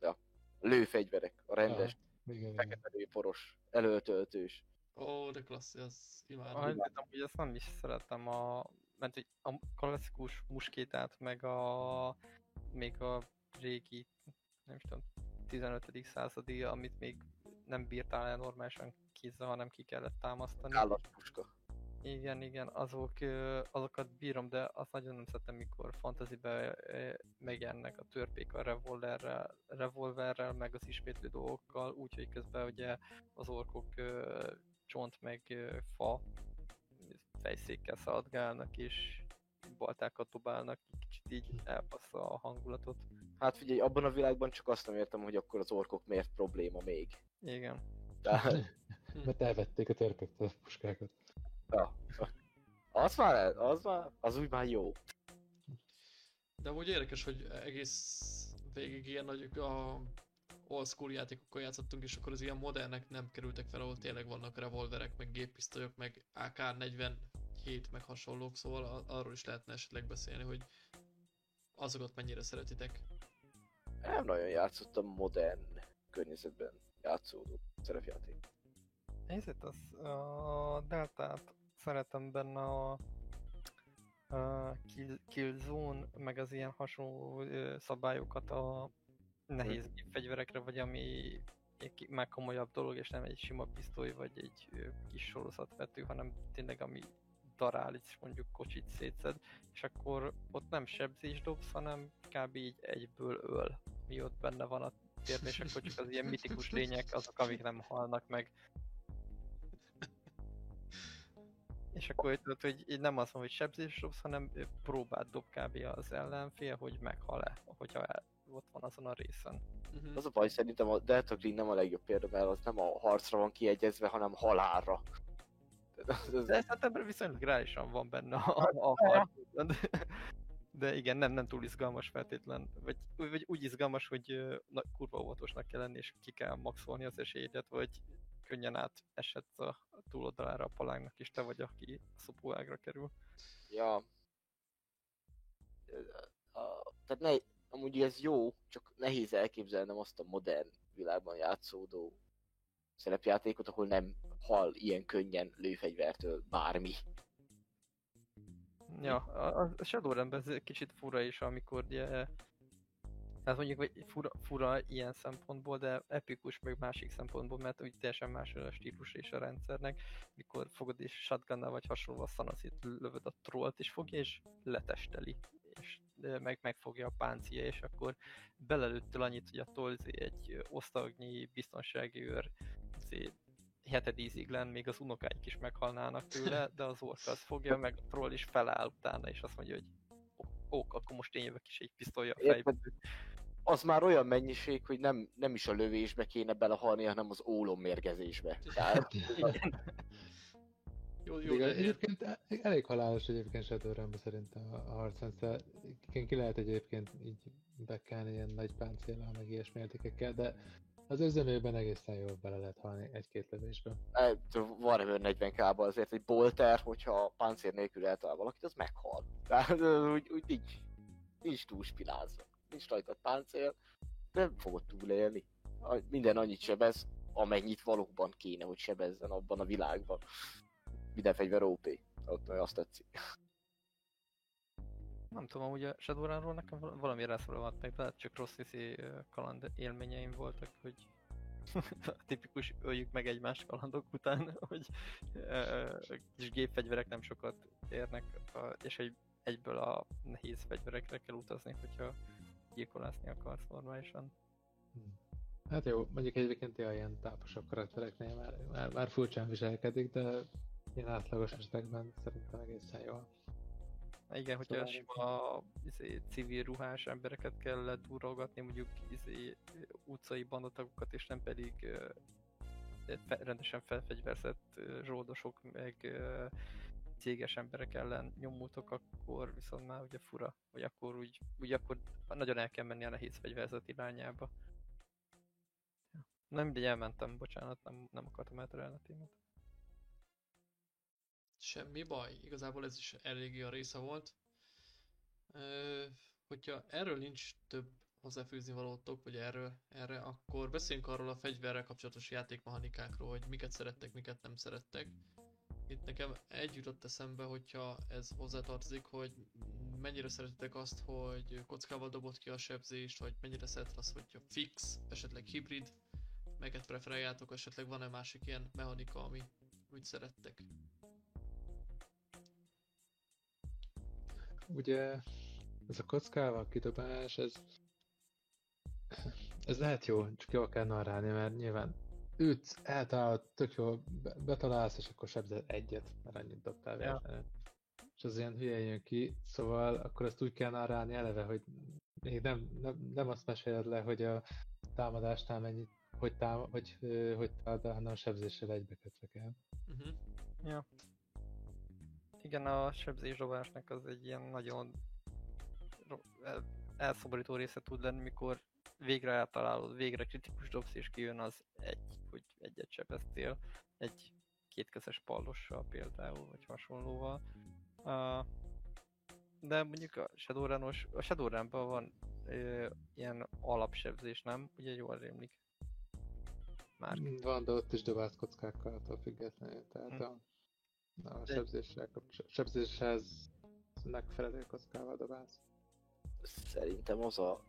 ja. Lőfegyverek, a rendes, Igen, igen. fekete lőporos, előtöltős. Ó, de klassz, az imádom. Amúgy ezt nem is szeretem a... Mert hogy a klasszikus muskétát, meg a... Még a régi, nem is tudom, 15. századi, amit még nem bírtál el normálisan kézzel, hanem ki kellett támasztani. Állatpuska. Igen, igen, azok, azokat bírom, de azt nagyon nem szeretem, mikor fantasybe ö, megjelennek a törpék a revolverrel, revolverrel, meg az ismétlő dolgokkal, úgyhogy közben ugye az orkok csont meg fa fejszékkel szaladgálnak és baltákat dobálnak, kicsit így elpassza a hangulatot. Hát figyelj, abban a világban csak azt nem értem, hogy akkor az orkok miért probléma még. Igen. Tehát, Mert elvették a törpöktől a puskákat. ja. Az már, az már, az úgy már jó. De úgy érdekes, hogy egész végig ilyen nagy a old school játékokkal játszottunk, és akkor az ilyen modernek nem kerültek fel, ahol tényleg vannak revolverek, meg géppisztolyok, meg AK-47, meg hasonlók, szóval arról is lehetne esetleg beszélni, hogy azokat mennyire szeretitek. Nem nagyon játszottam modern környezetben játszódó szerepjáték. Nézzét, az a Deltát szeretem benne a, a kill, Killzone, meg az ilyen hasonló szabályokat a nehéz fegyverekre, vagy ami egy már komolyabb dolog, és nem egy sima pisztoly, vagy egy kis sorozatvető, hanem tényleg ami darál, és mondjuk kocsit szétszed, és akkor ott nem sebzés dobsz, hanem kb. így egyből öl, mi ott benne van a térben, és akkor csak az ilyen mitikus lények azok, amik nem halnak meg. És akkor tudod, hogy nem az van, hogy sebzés dobsz, hanem próbát dob kb. az ellenfél, hogy meghal-e, hogyha el, ott van azon a részen. Uh-huh. Az a baj, szerintem a Delta Green nem a legjobb példa, mert az nem a harcra van kiegyezve, hanem halálra. De szerintem viszonylag reálisan van benne a, a harcban. De, de igen, nem, nem túl izgalmas feltétlen. Vagy, vagy úgy izgalmas, hogy na, kurva óvatosnak kell lenni, és ki kell maxolni az esélyedet, vagy könnyen át esett a túloldalára a palánknak, és te vagy, aki szopóágra kerül. Ja. A, tehát ne, amúgy ez jó, csak nehéz elképzelnem azt a modern világban játszódó szerepjátékot, ahol nem hal ilyen könnyen lőfegyvertől bármi. Ja, a, a Shadowrun-ben ez kicsit fura is, amikor ugye Hát mondjuk vagy fura, fura ilyen szempontból, de epikus meg másik szempontból, mert úgy teljesen más a stílus és a rendszernek, mikor fogod és shotgunnal vagy hasonló szanaszit lövöd a trollt is fogja, és letesteli, és meg megfogja a páncia, és akkor belelőttél annyit, hogy a tolzi egy osztagnyi biztonsági őr izé, heted ízig lenn, még az unokáik is meghalnának tőle, de az orka az fogja, meg a troll is feláll utána, és azt mondja, hogy ó, ó, akkor most én jövök is egy pisztolya a fejbe. Az már olyan mennyiség, hogy nem, nem is a lövésbe kéne belehalni, hanem az ólommérgezésbe. Tehát, Jó, jó, de egyébként e- elég halálos egyébként Shadowrun-ban szerintem a, a harcrendszer. Igen, ki lehet egyébként így bekkelni ilyen nagy páncéllal, meg ilyesmi értékekkel, de az özönőben egészen jól bele lehet halni egy-két lövésbe. eh, Warhammer 40 k azért egy bolter, hogyha páncél nélkül eltalál valakit, az meghal. Tehát úgy, úgy nincs, nincs túl spinázva. Nincs rajta páncél, nem fogod túlélni. Minden annyit sebez, amennyit valóban kéne, hogy sebezzen abban a világban. Minden fegyver OP. Ott azt tetszik. Nem tudom, ugye a Shadowrunról nekem val- valami rászólalhat meg, lehet csak rossz viszi ö, kaland élményeim voltak, hogy a tipikus öljük meg egymást kalandok után, hogy ö, kis gépfegyverek nem sokat érnek, és hogy egyből a nehéz fegyverekre kell utazni, hogyha gyilkolászni akarsz normálisan. Hát jó, mondjuk egyébként ilyen táposabb karaktereknél már, már, már furcsán viselkedik, de ilyen átlagos esetekben szerintem egészen jól. Igen, hogyha Szóval- sima izé, civil ruhás embereket kell ledurolgatni, mondjuk izé, utcai bandotagokat, és nem pedig ö, fe, rendesen felfegyverzett zsoldosok, meg ö, céges emberek ellen nyomultok, akkor viszont már ugye fura, vagy akkor úgy, úgy akkor nagyon el kell menni a nehéz fegyverzet irányába. Nem mindegy, elmentem, bocsánat, nem, nem akartam elterelni a témát. Semmi baj, igazából ez is eléggé a része volt. Ö, hogyha erről nincs több hozzáfűzni valótok, vagy erről, erre, akkor beszéljünk arról a fegyverrel kapcsolatos játékmechanikákról, hogy miket szerettek, miket nem szerettek. Itt nekem egy jutott eszembe, hogyha ez hozzátartozik, hogy mennyire szeretitek azt, hogy kockával dobott ki a sebzést, vagy mennyire szereted azt, hogyha fix, esetleg hibrid, melyeket preferáljátok, esetleg van-e másik ilyen mechanika, ami úgy szerettek. Ugye ez a kockával kidobás, ez, ez lehet jó, csak jól kell narrálni, mert nyilván ütsz, eltalálod, tök jól be- betalálsz, és akkor sebzed egyet, mert annyit dobtál Ja. véletlenül. És az ilyen hülye jön ki, szóval akkor ezt úgy kell narrálni eleve, hogy még nem, nem, nem azt meséled le, hogy a támadásnál mennyit, hogy, tám, hogy, ö, hogy támad, hanem a sebzéssel egybekötve kell. Uh-huh. Igen, a sebzésdobásnak az egy ilyen nagyon elszomorító része tud lenni, mikor végre eltalálod, végre kritikus dobsz és kijön az egy, hogy egyet sebeztél, egy kétkezes pallossal például, vagy hasonlóval. Uh, de mondjuk a Shadowrunos, a Shadowrunban van ö, ilyen alapsebzés, nem? Ugye jól rémlik. Már Van, de ott is dobálsz kockákkal attól függetlenül, tehát Hm. a, a De- sebzéssel, sebzéshez megfelelő kockával dobálsz. Szerintem az a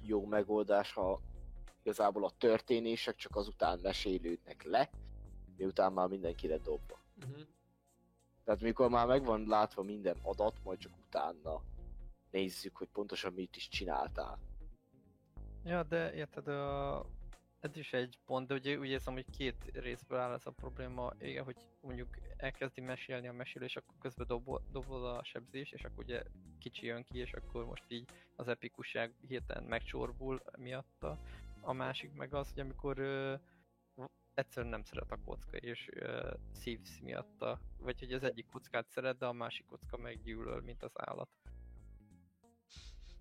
jó megoldás, ha igazából a történések csak azután mesélődnek le, miután már mindenki lett dobva. Uh-huh. Tehát mikor már meg van látva minden adat, majd csak utána nézzük, hogy pontosan mit is csináltál. Ja, de érted, a... ez is egy pont, de ugye úgy érzem, hogy két részből áll ez a probléma. Igen, hogy mondjuk elkezdi mesélni a mesélés, akkor közben dobol, dobol a sebzés, és akkor ugye kicsi jön ki, és akkor most így az epikusság hirtelen megcsorbul miatta. A másik meg az, hogy amikor ö, egyszerűen nem szeret a kocka, és ö, szívsz miatta. Vagy hogy az egyik kockát szeret, de a másik kocka meggyűlöl, mint az állat.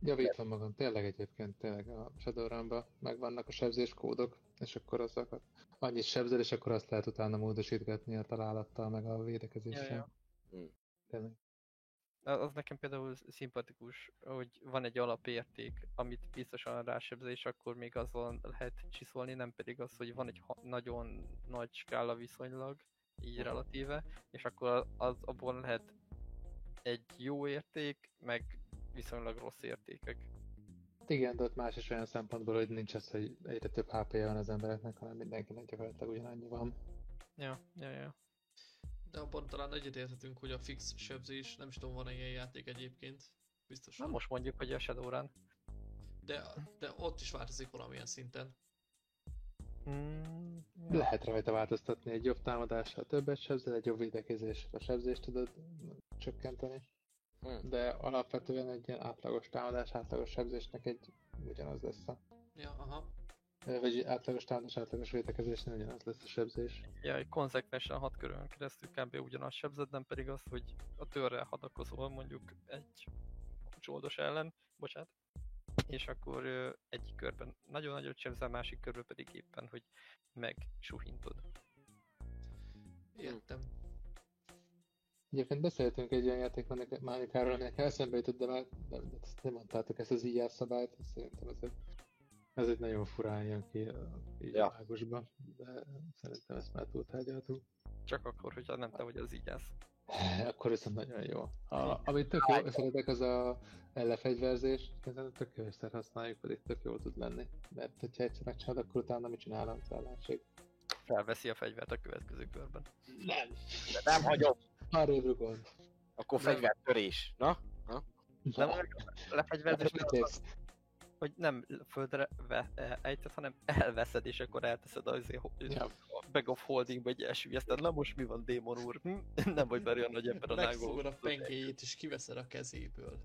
Javítva magam, tényleg egyébként tényleg a Shadowrun-ban megvannak a sebzéskódok, és akkor azokat annyit sebzel, és akkor azt lehet utána módosítgatni a találattal, meg a védekezéssel. Ja, ja. Hm. Tényleg. Az nekem például szimpatikus, hogy van egy alapérték, amit biztosan rásebzel, és akkor még azon lehet csiszolni, nem pedig az, hogy van egy nagyon nagy skála viszonylag, így relatíve, és akkor az abból lehet egy jó érték, meg viszonylag rossz értékek. Igen, de ott más is olyan szempontból, hogy nincs az, hogy egyre több HP-je van az embereknek, hanem mindenkinek gyakorlatilag ugyanannyi van. Ja, ja, ja. De abban talán egyetérthetünk, hogy a fix sebzés, nem is tudom, van-e ilyen játék egyébként. Biztos Na most mondjuk, hogy a Shadowrun. De, de ott is változik valamilyen szinten. Mm, ja. Lehet rajta változtatni egy jobb támadással többet sebzel, egy jobb védekezéssel a sebzést tudod csökkenteni. Hm. De alapvetően egy ilyen átlagos támadás, átlagos sebzésnek egy ugyanaz lesz a... Ja, aha. Vagy egy átlagos támadás, átlagos védekezésnél ugyanaz lesz a sebzés. Ja, egy konzekvensen hat körön keresztül kb. ugyanazt sebzed, nem pedig az, hogy a törrel hadakozol mondjuk egy csoldos ellen, bocsánat, és akkor egyik körben nagyon nagyot sebzel, másik körben pedig éppen, hogy megsuhintod. Értem. Egyébként beszéltünk egy olyan játékmechanikáról, aminek eszembe jutott, de már nem, nem mondtátok ezt az IR szabályt, szerintem ez egy Ez egy nagyon furán jön ki így Ja. a mágusba, de szerintem ezt már túltárgyaltuk. Csak akkor, hogyha nem te vagy az ígyász. Akkor viszont nagyon jó. A, amit tök jó, szeretek, az a lefegyverzés, szerintem tök jó, egyszer használjuk, pedig tök jól tud lenni. Mert hogyha egyszer megcsinálod, akkor utána mit csinálom az ellenség? Felveszi a fegyvert a következő körben. Nem! De nem hagyom. Arrébb rugod. Akkor fegyvertörés. Na? Nem, a lefegyverzés Mit nem az, hogy nem földre ve, e, ejted, hanem elveszed, és akkor elteszed az Ja. a bag of holding vagy elsüllyeszted. Na most mi van, démon úr? Hm? Nem vagy már olyan nagy ember a Megfogod a nágó. pengéjét és kiveszed a kezéből.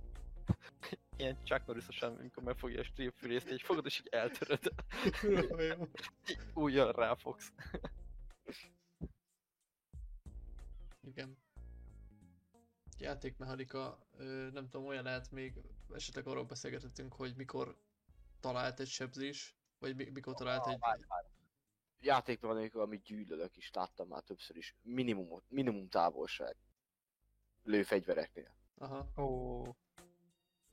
Ilyen Chuck Norrisosan, amikor megfogja a stripfűrészt, így fogod, és így eltöröd. Újjal ráfogsz. Igen. Játékmechanika, nem tudom, olyan lehet még, esetleg arról beszélgetettünk, hogy mikor talált egy sebzés, vagy mi- mikor talált egy... Amikor, amit gyűlölök is, láttam már többször is. Minimum, minimum távolság. Lőfegyvereknél. Aha. Ó,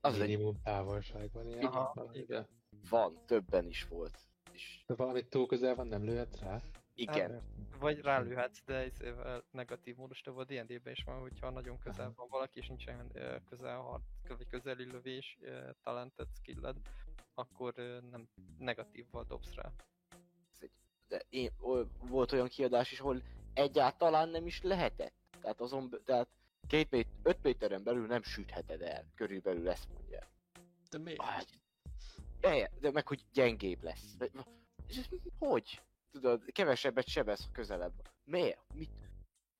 Az egy Minimum távolság van ilyen. Aha, valamiben. van, többen is volt. És De valami túl közel van, nem lőhet rá? Igen, vagy rálőhetsz, de ez negatív módos, de a D&D-ben is van, hogyha nagyon közel van valaki, és nincsen ö, közel vagy közeli lövés, talented, skilled, akkor nem negatívval dobsz rá. de én, volt olyan kiadás is, ahol egyáltalán nem is lehetett. Tehát azon, tehát két mét, öt méteren belül nem sütheted el, körülbelül ezt mondja. De miért? Ah, de, de meg hogy gyengébb lesz. Hogy? Tudod, kevesebbet sebez, ha közelebb van. Miért? Mit?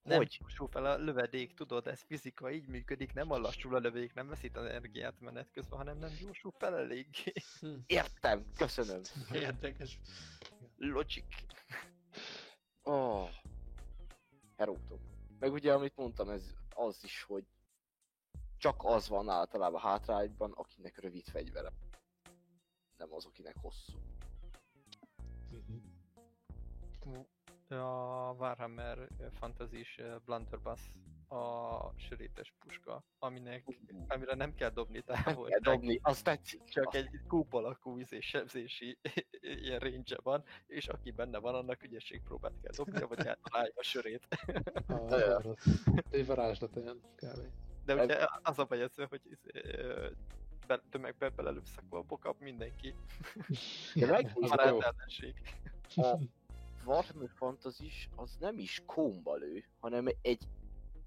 Nem Hogy? gyorsul fel a lövedék, tudod, ez fizika, így működik, nem a lassul a lövedék, nem veszít az energiát menet közben, hanem nem gyorsul fel eléggé. Hm, Értem, köszönöm. érdekes. Logic. Oh. Herótom. Meg ugye, amit mondtam, ez az is, hogy csak az van általában hátrányban, akinek rövid fegyvere. Nem az, akinek hosszú. A Warhammer Fantasy-s Blunderbuss a sörétes puska, aminek, amire nem kell dobni Nem távol. kell dobni, azt tetszik. Csak Azt- egy kúp alakú izé sebzési ilyen range van, és aki benne van, annak ügyességpróbát kell dobnia, vagy eltalálja a sörét. A. Egy varázslat olyan kb. De ugye az a bejegyző, hogy izé, be, tömegbe akkor pokap mindenki. De meg Az Már jó. ellenség. a Warhammer Fantasy az nem is kómba lő, hanem egy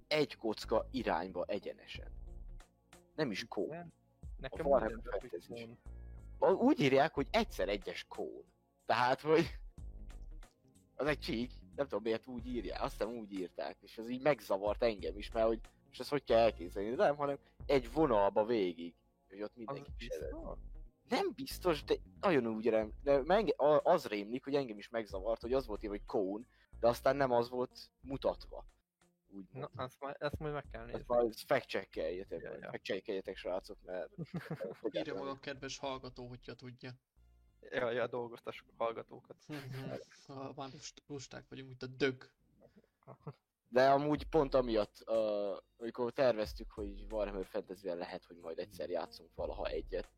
egy kocka irányba egyenesen. Nem is kón. Nekem A Warhammer Fantasy. Úgy írják, hogy egyszer egyes kón. Tehát, hogy az egy csík, nem tudom miért úgy írják, azt hiszem úgy írták, és ez így megzavart engem is, mert hogy és ezt hogy kell elképzelni, nem, hanem egy vonalba végig, hogy ott Az mindenki sebez. Nem biztos, de nagyon úgy rem, de menge, a- az rémlik, hogy engem is megzavart, hogy az volt írva, hogy kón, de aztán nem az volt mutatva. Úgy Na, azt, majd, ezt majd meg kell ezt nézni. majd fact checkeljetek, Ja, ja, ja. fact checkeljetek srácok, mert... Írja maga a kedves hallgató, hogyha tudja. Ja, ja, dolgoztassuk a hallgatókat. Ha már lust- lusták vagyunk, mint a dög. De amúgy pont amiatt, uh, amikor terveztük, hogy Warhammer fantasy lehet, hogy majd egyszer játszunk valaha egyet,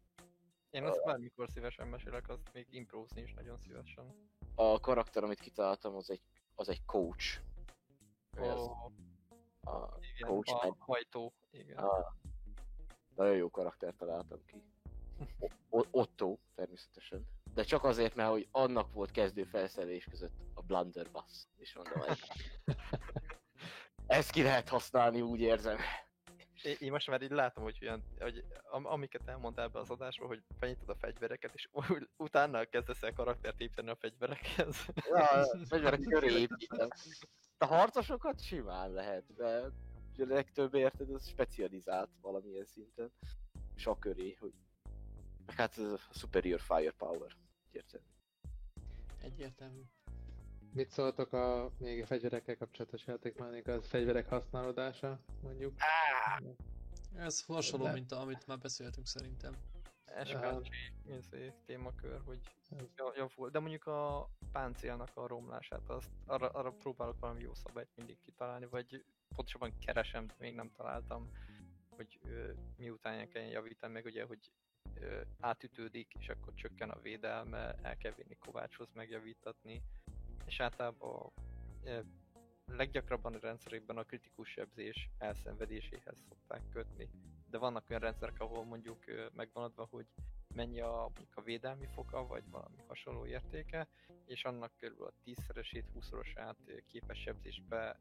Én azt bármikor szívesen mesélek, azt még improzni is nagyon szívesen. a karakter, amit kitaláltam, az egy, az egy coach. Az, Ó, a, igen, coach a egy- hajtó, igen. a, nagyon jó karakter találtam ki. O- Otto, természetesen. De csak azért, mert hogy annak volt kezdő felszerelés között a blunderbuss. És mondom, ezt ki lehet használni, úgy érzem. Én, én most már így látom, hogy, olyan, hogy am, amiket elmondtál be az adásba, hogy benyitod a fegyvereket, és utána kezdesz el karaktert építeni a fegyverekhez. Ja, a fegyverek köré építem. A harcosokat simán lehet, de a legtöbb érted, az specializált valamilyen szinten. És a köré, hogy... Meg hát ez a superior firepower. Egyértelmű. Egyértelmű. Mit szóltok a még a fegyverekkel kapcsolatos játékmánik, az fegyverek használódása, mondjuk? Ez hasonló, mint a, amit már beszéltünk szerintem. SKC izé, témakör, hogy Ez- ja- javul. De mondjuk a páncélnak a romlását, azt, arra, arra próbálok valami jó szabályt mindig kitalálni, vagy pontosabban keresem, de még nem találtam, hogy ö, miután ilyen kell javítani, meg ugye, hogy ö, átütődik, és akkor csökken a védelme, el kell vinni kovácshoz megjavítatni, és általában ö, leggyakrabban a rendszerekben a kritikus sebzés elszenvedéséhez szokták kötni. De vannak olyan rendszerek, ahol mondjuk ö, megvan adva, hogy mennyi a, mondjuk a védelmi foka, vagy valami hasonló értéke, és annak körülbelül a 10-szeresét, 20-szorosát ö, képes sebzésbe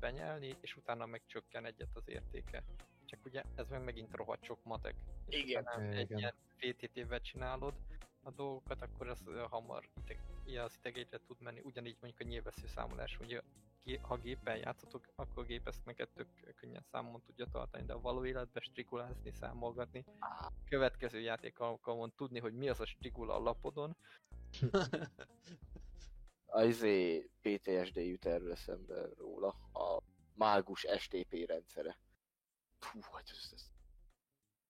benyelni, és utána meg csökken egyet az értéke. Csak ugye ez meg megint rohadt sok matek. És Igen. egy Igen. ilyen VTT-vel csinálod a dolgokat, akkor az ö, hamar ilyen az idegegyre tud menni. Ugyanígy mondjuk a nyilvessző számolás, ugye ha géppel játszotok, akkor a gép ezt neked tök könnyen számon tudja tartani, de a való életben strikulázni, számolgatni, következő játék alkalmon tudni, hogy mi az a strigula a lapodon, A izé PTSD jut erről eszembe róla. A mágus STP rendszere. Fú, hát ez, ez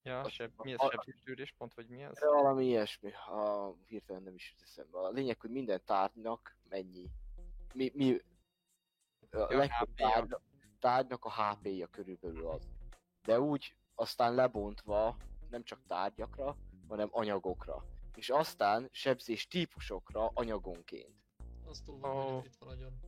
ja, A- seb, mi a- az sebzésgyűrés pont, vagy mi az? valami ilyesmi. A, hirtelen nem is jut eszembe. A lényeg, hogy minden tárgynak mennyi. Mi, mi a Ja, legtöbb HP-ja. tárgy, tárgynak a HP-ja körülbelül az. De úgy aztán lebontva nem csak tárgyakra, hanem anyagokra. És aztán sebzés típusokra anyagonként. Az túl van Ó. bonyolítva nagyon.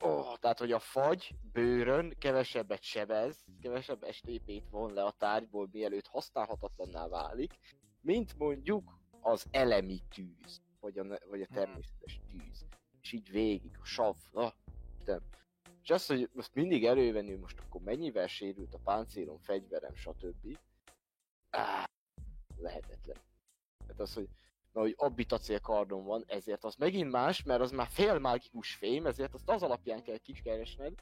Oh, tehát, hogy a fagy bőrön kevesebbet sebez, kevesebb STP-t von le a tárgyból, mielőtt használhatatlanná válik, mint mondjuk az elemi tűz, vagy a, vagy a természetes tűz. És így végig, a sav, na, nem. És az, hogy most mindig elővenni, hogy most akkor mennyivel sérült a páncélom, fegyverem, stb. Áh, lehetetlen. Tehát az, hogy na, hogy abbitacél kardon van, ezért az megint más, mert az már fél mágikus fém, ezért azt az alapján kell kikeresned.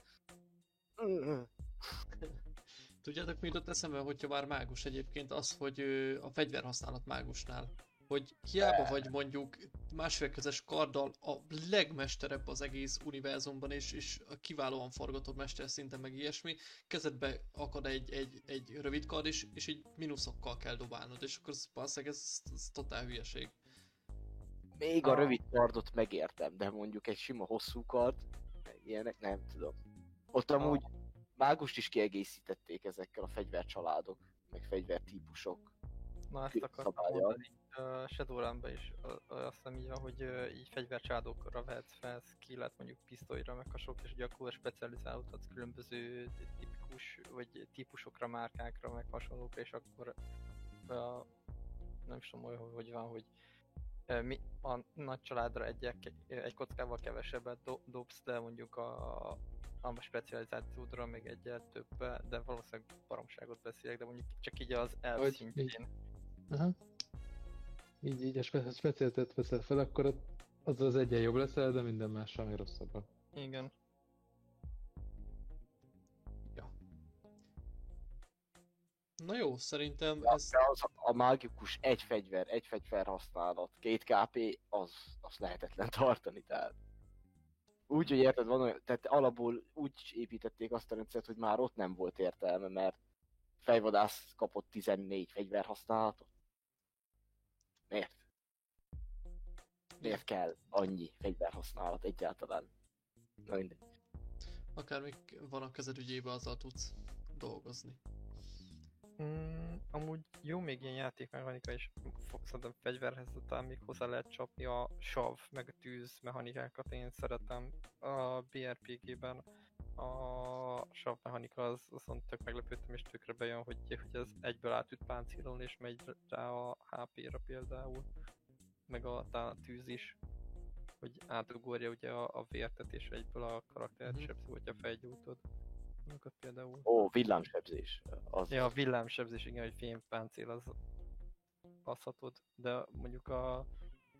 Tudjátok, mi jutott eszembe, hogyha már mágus egyébként az, hogy a fegyverhasználat mágusnál. Hogy hiába vagy mondjuk másfélkezes karddal a legmesterebb az egész univerzumban, és, és a kiválóan forgatott mester szinten meg ilyesmi, kezedbe akad egy, egy, egy rövid kard, és, és így mínuszokkal kell dobálnod, és akkor ez, valószínűleg ez, ez totál hülyeség. Még a Ah. rövid kardot megértem, de mondjuk egy sima hosszú kard, ilyenek nem tudom. Ott amúgy mágust is kiegészítették ezekkel a fegyvercsaládok, meg fegyvertípusok. Na ezt akartam mondani. Uh, Shadowrun-ban is ö, azt hiszem így van, hogy így fegyvercsádókra vehetsz fel skillet, mondjuk pisztolyra, meg hasonlók, és akkor specializálódhatsz különböző tipikus, vagy típusokra, márkákra, meg hasonlókra, és akkor uh, nem is tudom, hogy, hogy van, hogy mi, a nagy családra egy, egy kockával kevesebbet do, dobsz, de mondjuk a, a specializációdra még egyet több, de valószínűleg baromságot beszélek, de mondjuk csak így az elv szintjén. Aha. Így, így a spe- specialitet veszed fel, akkor ott az az egyen jobb leszel, de minden mással még rosszabb. Igen. Na jó, szerintem Ja, ez... az a mágikus egy fegyver, egy fegyver használat, két KP, az, az lehetetlen tartani, tehát. Úgy, hogy érted, van olyan, tehát alapból úgy építették azt a rendszert, hogy már ott nem volt értelme, mert fejvadász kapott 14 fegyver használatot. Miért? Miért kell annyi fegyverhasználat egyáltalán? Na mindegy. Akár még van a kezed ügyébe, azzal tudsz dolgozni. Mm, amúgy jó még ilyen játékmechanika is, fo- szerintem fegyverhez talán még hozzá lehet csapni a sav, meg a tűz mechanikákat, én szeretem a BRPG-ben a sav mechanika az azon tök meglepődtem és tökre bejön, hogy, hogy ez egyből átüt páncélon és megy rá a HP-ra például, meg a, talán a tűz is, hogy átugorja ugye a, a vértet és egyből a karaktert Mhm. mm-hmm. sebzi, hogyha felgyújtod. Azokat például. Ó, villámsebzés. Az, Ja, a villámsebzés, igen, hogy fémpáncél az baszhatod, de mondjuk a,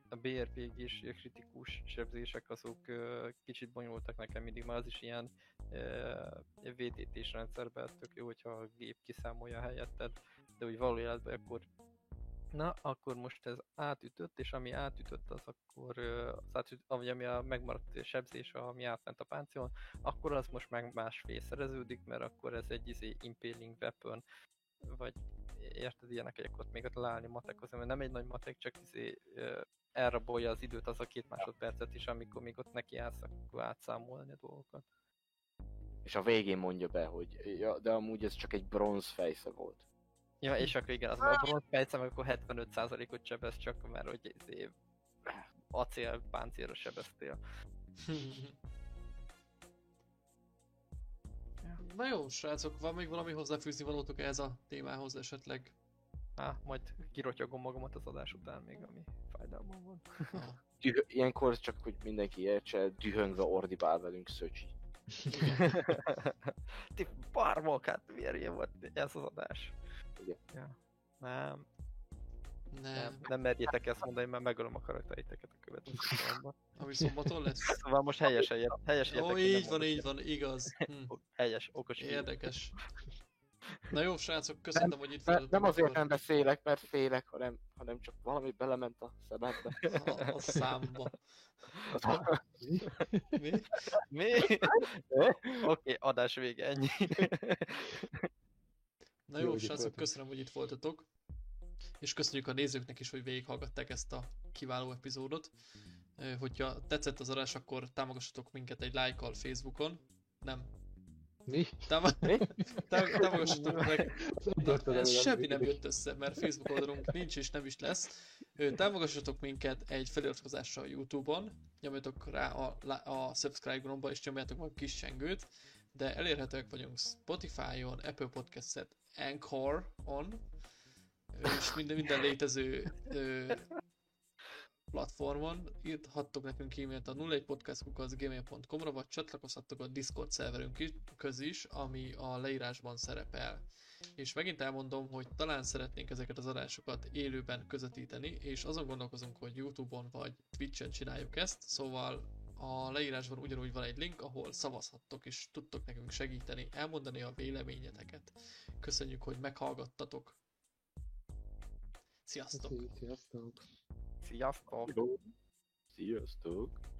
a BRPG és a kritikus sebzések azok ö, kicsit bonyolultak nekem mindig, mert az is ilyen VTT-s rendszerben tök jó, hogyha a gép kiszámolja helyetted, de úgy való életben akkor Na, akkor most ez átütött, és ami átütött, az akkor, az átüt, ami, ami a megmaradt sebzés, ami átment a páncélon, akkor az most meg másfél szereződik, mert akkor ez egy izé impaling weapon, vagy érted ilyenek, hogy akkor még ott leállni matekozni, mert nem egy nagy matek, csak izé elrabolja az időt az a két másodpercet is, amikor még ott neki állsz, akkor átszámolni a dolgokat. És a végén mondja be, hogy ja, de amúgy ez csak egy bronz fejsze volt. Ja, és akkor igen, az a bronz fejce, meg akkor 75%-ot sebez csak, mert hogy izé, acél páncélra sebeztél. Na jó, srácok, van még valami hozzáfűzni valótok ehhez a témához esetleg? Á, majd kirotyogom magamat az adás után még, ami fájdalmam van. Ah, Düh- ilyenkor csak, hogy mindenki értse, dühöngve ordibál velünk Szöcsi. Ti barmok, hát miért ilyen volt ez az adás? Ja. Nem, nem. nem, nem merjétek ezt mondani, mert megölöm a karakteriteket a következő szombatban. Ami szombaton lesz? Szóval most helyesen jött, helyes Ó, így nem van, így van, igaz. Hm. Helyes, okos. Érdekes. Na jó, srácok, köszönöm, hogy itt voltatok. nem azért nem beszélek, mert félek, hanem, hanem csak valami belement a szemembe. A, a számba. Mi? Mi? Oké, adás vége, ennyi. Na Jó, jó, srácok, köszönöm, hogy itt voltatok. És köszönjük a nézőknek is, hogy végighallgatták ezt a kiváló epizódot. Hogyha tetszett az adás, akkor támogassatok minket egy lájkkal Facebookon. Nem. Mi? Táma- Mi? Tá- támogassatok meg. Na, ez semmi nem jött össze, mert Facebook oldalunk nincs és nem is lesz. Támogassatok minket egy feliratkozással YouTube-on, nyomjatok rá a, a subscribe gombba és nyomjátok meg a kis csengőt, de elérhetőek vagyunk Spotify-on, Apple Podcast-et, Anchor-on, ö, és minden, minden létező ö, platformon. Írhattok nekünk e-mailt a 01podcastkukaszgmail.com-ra, vagy csatlakozhattok a Discord szerverünk is- köz is, ami a leírásban szerepel. És megint elmondom, hogy talán szeretnénk ezeket az adásokat élőben közvetíteni, és azon gondolkozunk, hogy Youtube-on vagy Twitch-en csináljuk ezt, szóval a leírásban ugyanúgy van egy link, ahol szavazhattok, és tudtok nekünk segíteni, elmondani a véleményeteket. Köszönjük, hogy meghallgattatok. Sziasztok! Sziasztok. Sziasztok! Sziasztok!